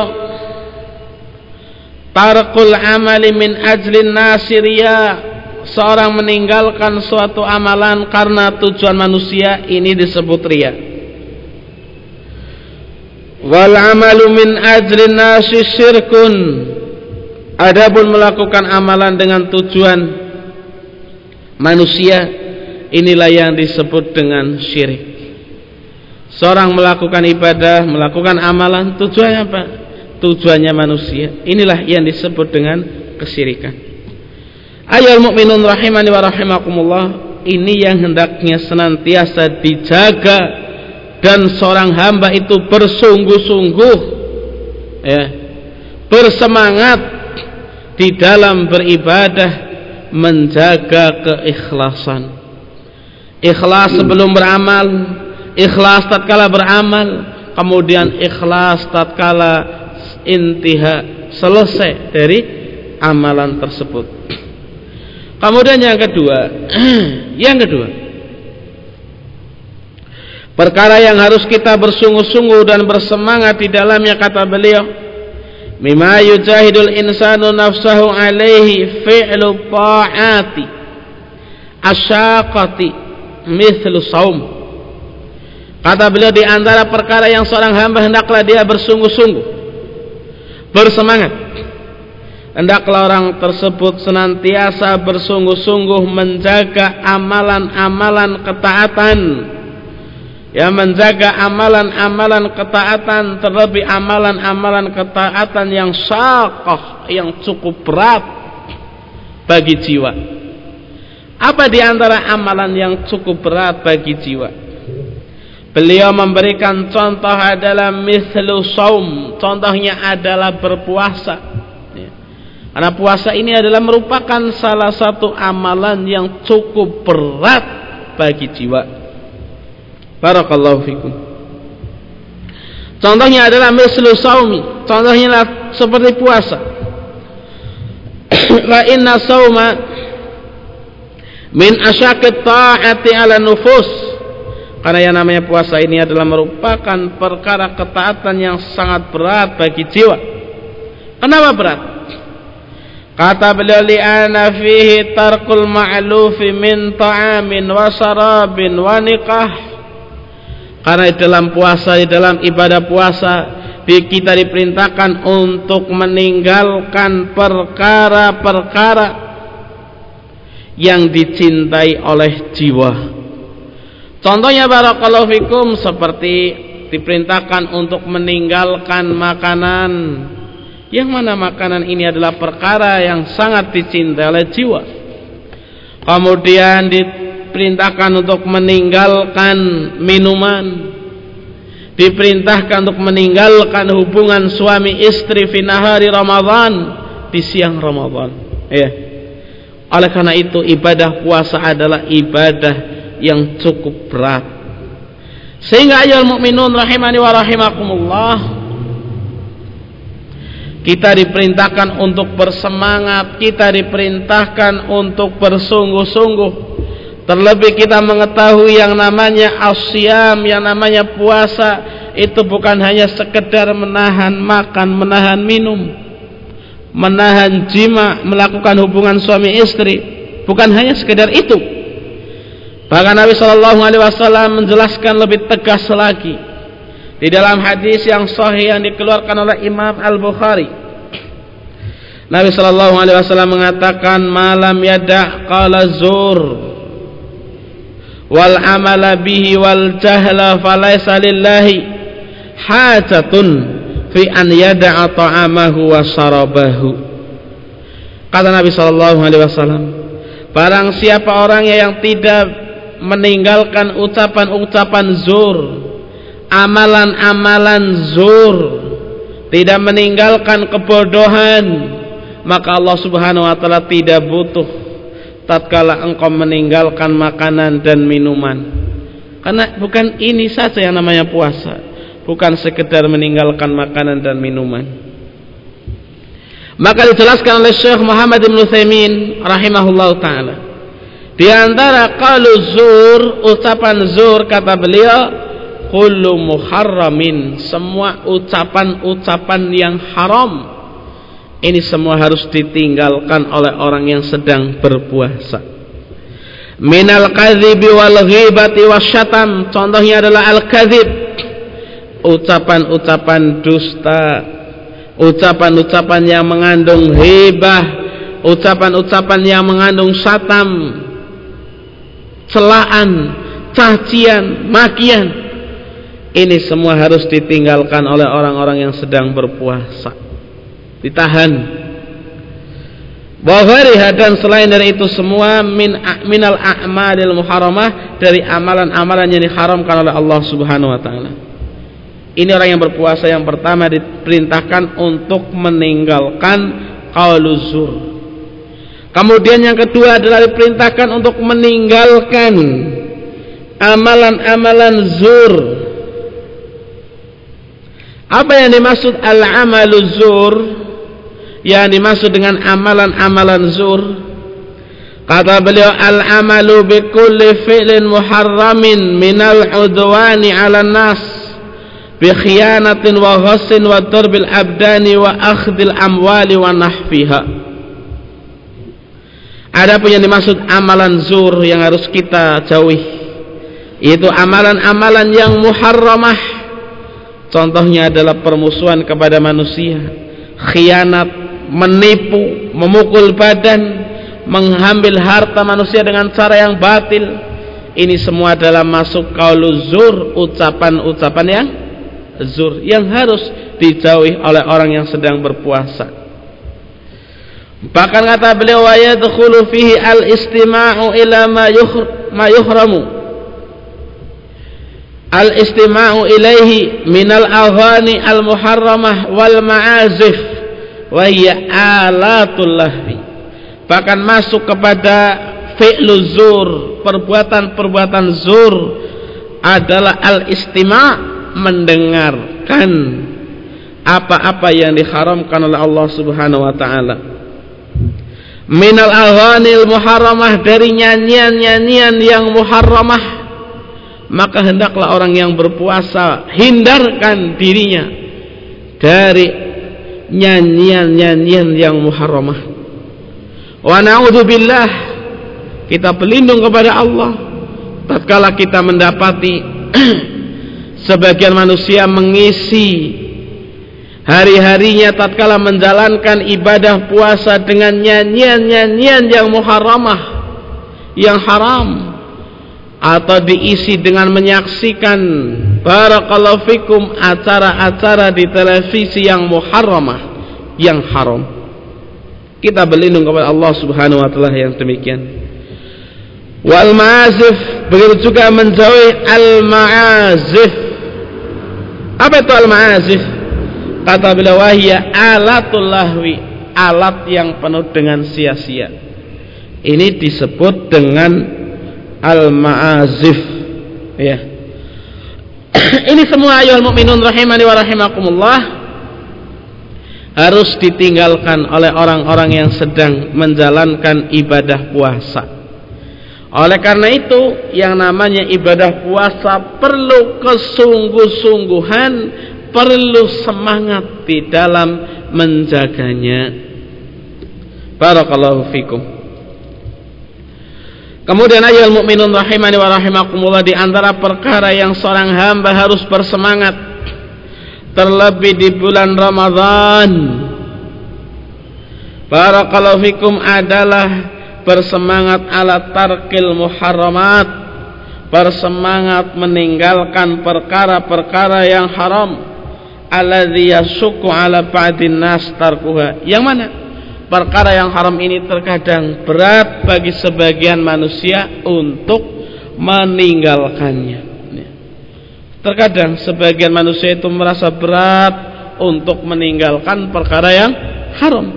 "Tarkul amali min ajlin nasiriya." Seorang meninggalkan suatu amalan karena tujuan manusia ini disebut riya wal amalu min ajrin nasi syirkun. Adapun melakukan amalan dengan tujuan manusia inilah yang disebut dengan syirik. Seorang melakukan ibadah melakukan amalan tujuannya apa? Tujuannya manusia. Inilah yang disebut dengan kesyirikan. Ayol mukminun rahimani wa rahimakumullah ini yang hendaknya senantiasa dijaga dan seorang hamba itu bersungguh-sungguh ya bersemangat di dalam beribadah menjaga keikhlasan. Ikhlas sebelum beramal ikhlas tatkala beramal kemudian ikhlas tatkala intiha selesai dari amalan tersebut. Kemudian yang kedua yang kedua Perkara yang harus kita bersungguh-sungguh dan bersemangat di dalamnya kata beliau, mimma yujahidul insanu nafsahu alaihi fi'lu ta'ati asyaqati mithlu saum. Kata beliau di antara perkara yang seorang hamba hendaklah dia bersungguh-sungguh bersemangat hendaklah orang tersebut senantiasa bersungguh-sungguh menjaga amalan-amalan ketaatan ya menjaga amalan-amalan ketaatan terlebih amalan-amalan ketaatan yang syaqah yang cukup berat bagi jiwa. Apa di antara amalan yang cukup berat bagi jiwa? Beliau memberikan contoh adalah mislu saum. Contohnya adalah berpuasa. Ya. karena puasa ini adalah merupakan salah satu amalan yang cukup berat bagi jiwa Barakallahu fikum. Contohnya adalah mislu saumi. Contohnya adalah seperti puasa. Wa inna sauma min asyaqit ta'ati ala nufus. Karena yang namanya puasa ini adalah merupakan perkara ketaatan yang sangat berat bagi jiwa. Kenapa berat? Kata beliau li'ana fihi tarkul ma'lufi min ta'amin wa sarabin wa nikah karena dalam puasa, di dalam ibadah puasa, kita diperintahkan untuk meninggalkan perkara-perkara yang dicintai oleh jiwa. Contohnya barakallahu fikum seperti diperintahkan untuk meninggalkan makanan yang mana makanan ini adalah perkara yang sangat dicintai oleh jiwa. Kemudian di diperintahkan untuk meninggalkan minuman diperintahkan untuk meninggalkan hubungan suami istri fi nahari Ramadan di siang Ramadan. Ya. Oleh karena itu ibadah puasa adalah ibadah yang cukup berat. Sehingga ayol mukminun rahimani wa rahimakumullah kita diperintahkan untuk bersemangat, kita diperintahkan untuk bersungguh-sungguh Terlebih kita mengetahui yang namanya asyam, yang namanya puasa itu bukan hanya sekedar menahan makan, menahan minum, menahan jima, melakukan hubungan suami istri, bukan hanya sekedar itu. Bahkan Nabi Shallallahu Alaihi Wasallam menjelaskan lebih tegas lagi di dalam hadis yang sahih yang dikeluarkan oleh Imam Al Bukhari. Nabi Shallallahu Alaihi Wasallam mengatakan malam yada qala zur wal amala bihi wal jahla falaysa lillahi hajatun fi an yada'a ta'amahu wa syarabahu. Kata Nabi sallallahu alaihi wasallam barang siapa orang yang tidak meninggalkan ucapan-ucapan zur amalan-amalan zur tidak meninggalkan kebodohan maka Allah Subhanahu wa taala tidak butuh tatkala engkau meninggalkan makanan dan minuman. Karena bukan ini saja yang namanya puasa bukan sekedar meninggalkan makanan dan minuman. Maka dijelaskan oleh Syekh Muhammad bin Utsaimin rahimahullah taala. Di antara zur ucapan zur kata beliau kullu muharramin semua ucapan-ucapan yang haram ini semua harus ditinggalkan oleh orang yang sedang berpuasa. Minal kadhibi wal ghibati wasyatam. Contohnya adalah al-kadhib. Ucapan-ucapan dusta. Ucapan-ucapan yang mengandung hibah. Ucapan-ucapan yang mengandung satam. Celaan, cacian, makian. Ini semua harus ditinggalkan oleh orang-orang yang sedang berpuasa ditahan Wahariha dan selain dari itu semua min minal a'malil muharramah dari amalan-amalan yang diharamkan oleh Allah Subhanahu wa taala. Ini orang yang berpuasa yang pertama diperintahkan untuk meninggalkan qauluzur. Kemudian yang kedua adalah diperintahkan untuk meninggalkan amalan-amalan zur. Apa yang dimaksud al-amalu zur? Yang dimaksud dengan amalan-amalan zur kata beliau al-amalu bi kulli fi'lin muharramin minal udwani 'ala nas bi khiyanatin wa ghassin wa darbil abdani wa akhdil amwali wa nahfiha. Ada pun yang dimaksud amalan zur yang harus kita jauhi itu amalan-amalan yang muharramah. Contohnya adalah permusuhan kepada manusia khianat menipu, memukul badan, mengambil harta manusia dengan cara yang batil. Ini semua adalah masuk kaulu zur, ucapan-ucapan yang zur yang harus dijauhi oleh orang yang sedang berpuasa. Bahkan kata beliau wa yadkhulu fihi al-istima'u ila ma yuhramu. Al-istima'u ilaihi minal aghani al-muharramah wal ma'azif wahya alatul lahwi. Bahkan masuk kepada fi'lu zur perbuatan-perbuatan zur adalah al-istima' mendengarkan apa-apa yang diharamkan oleh Allah Subhanahu wa taala. Minal aghanil muharramah dari nyanyian-nyanyian yang muharramah maka hendaklah orang yang berpuasa hindarkan dirinya dari nyanyian-nyanyian yang muharramah. Wa na'udzubillah kita berlindung kepada Allah. Tatkala kita mendapati sebagian manusia mengisi hari-harinya tatkala menjalankan ibadah puasa dengan nyanyian-nyanyian yang muharramah yang haram atau diisi dengan menyaksikan barakallahu fikum acara-acara di televisi yang muharramah yang haram kita berlindung kepada Allah Subhanahu wa taala yang demikian wal ma'azif begitu juga menjauhi al ma'azif Apa itu al-ma'azif? Kata beliau wahya alatul lahwi, alat yang penuh dengan sia-sia. Ini disebut dengan al-ma'azif. Ya. Ini semua ayol mukminun rahimani wa rahimakumullah harus ditinggalkan oleh orang-orang yang sedang menjalankan ibadah puasa. Oleh karena itu, yang namanya ibadah puasa perlu kesungguh-sungguhan perlu semangat di dalam menjaganya. Barakallahu fikum. Kemudian ayat mukminun rahimani wa rahimakumullah di antara perkara yang seorang hamba harus bersemangat terlebih di bulan Ramadan. Barakallahu adalah bersemangat ala tarkil muharramat bersemangat meninggalkan perkara-perkara yang haram alladhi yasuku ala ba'din nas tarkuha. Yang mana? Perkara yang haram ini terkadang berat bagi sebagian manusia untuk meninggalkannya. Terkadang sebagian manusia itu merasa berat untuk meninggalkan perkara yang haram.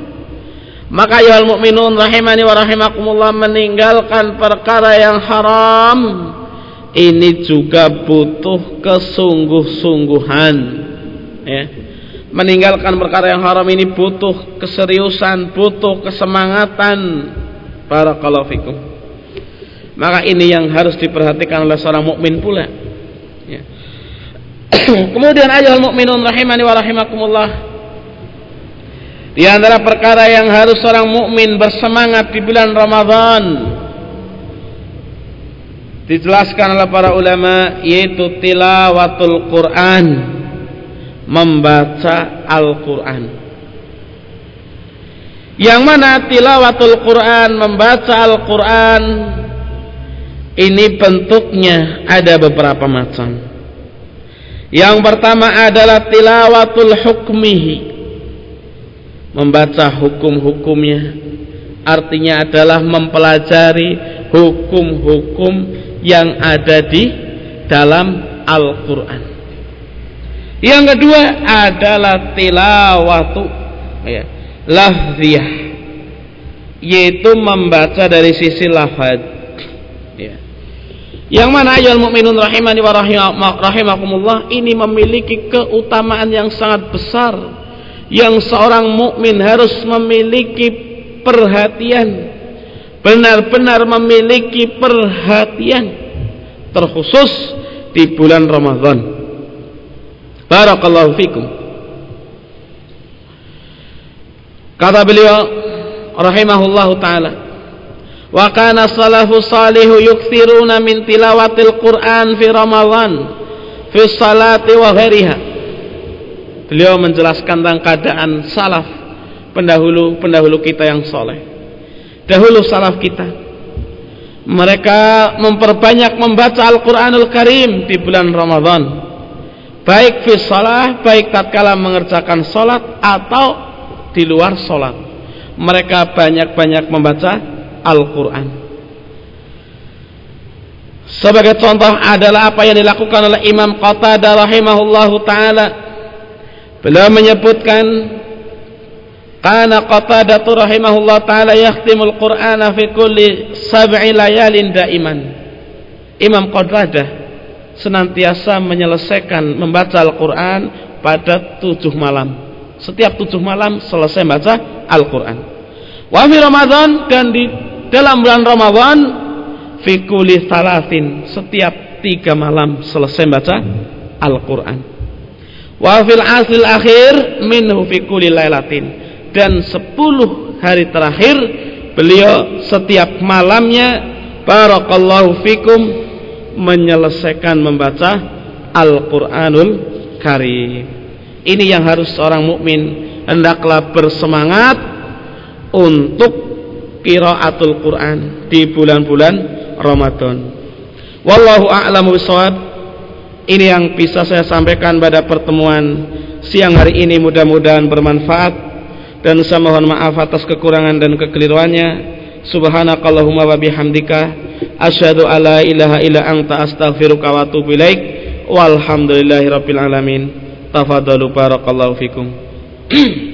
Maka ya mukminun rahimani wa rahimakumullah meninggalkan perkara yang haram ini juga butuh kesungguh-sungguhan ya meninggalkan perkara yang haram ini butuh keseriusan butuh kesemangatan. Para fikum. Maka ini yang harus diperhatikan oleh seorang mukmin pula. Ya. kemudian ayat mukminun rahimani wa rahimakumullah. Di antara perkara yang harus seorang mukmin bersemangat di bulan Ramadan dijelaskan oleh para ulama yaitu tilawatul Quran membaca Al-Quran. Yang mana tilawatul Quran membaca Al-Quran ini bentuknya ada beberapa macam. Yang pertama adalah tilawatul hukmihi membaca hukum-hukumnya. Artinya adalah mempelajari hukum-hukum yang ada di dalam Al-Quran yang kedua adalah tilawatu. Ya, lafziyah. Yaitu membaca dari sisi lafaz. Ya. Yang mana ayat mukminun rahimani wa ini memiliki keutamaan yang sangat besar. Yang seorang mukmin harus memiliki perhatian. Benar-benar memiliki perhatian. Terkhusus di bulan Ramadan Barakallahu fikum. Kata beliau rahimahullahu taala Wa kana salafu salihu yukthiruna min tilawatil Quran fi Ramadan fi salati wa ghairiha. Beliau menjelaskan tentang keadaan salaf pendahulu-pendahulu kita yang soleh. Dahulu salaf kita mereka memperbanyak membaca Al-Qur'anul Karim di bulan Ramadan baik fi salah baik tatkala mengerjakan salat atau di luar salat mereka banyak-banyak membaca Al-Qur'an. Sebagai contoh adalah apa yang dilakukan oleh Imam Qatadah rahimahullahu taala. Beliau menyebutkan kana Qatadah rahimahullah taala yakhtimul Qur'ana fi kulli sab'i layalin daiman. Imam Qatadah senantiasa menyelesaikan membaca Al-Quran pada tujuh malam. Setiap tujuh malam selesai baca Al-Quran. Wa Ramadan dan di dalam bulan Ramadan fikuli salatin setiap tiga malam selesai baca Al-Quran. Wa fil asil akhir minhu fikuli lailatin dan sepuluh hari terakhir beliau setiap malamnya barakallahu fikum menyelesaikan membaca Al-Qur'anul Karim. Ini yang harus seorang mukmin hendaklah bersemangat untuk qiraatul Quran di bulan-bulan Ramadan. Wallahu a'lamu bishawab. Ini yang bisa saya sampaikan pada pertemuan siang hari ini mudah-mudahan bermanfaat dan saya mohon maaf atas kekurangan dan kekeliruannya. Subhanakallahumma wa bihamdika asyhadu alla ilaha illa anta astaghfiruka wa atubu ilaik. Walhamdulillahirabbil alamin. tafadalu barakallahu fikum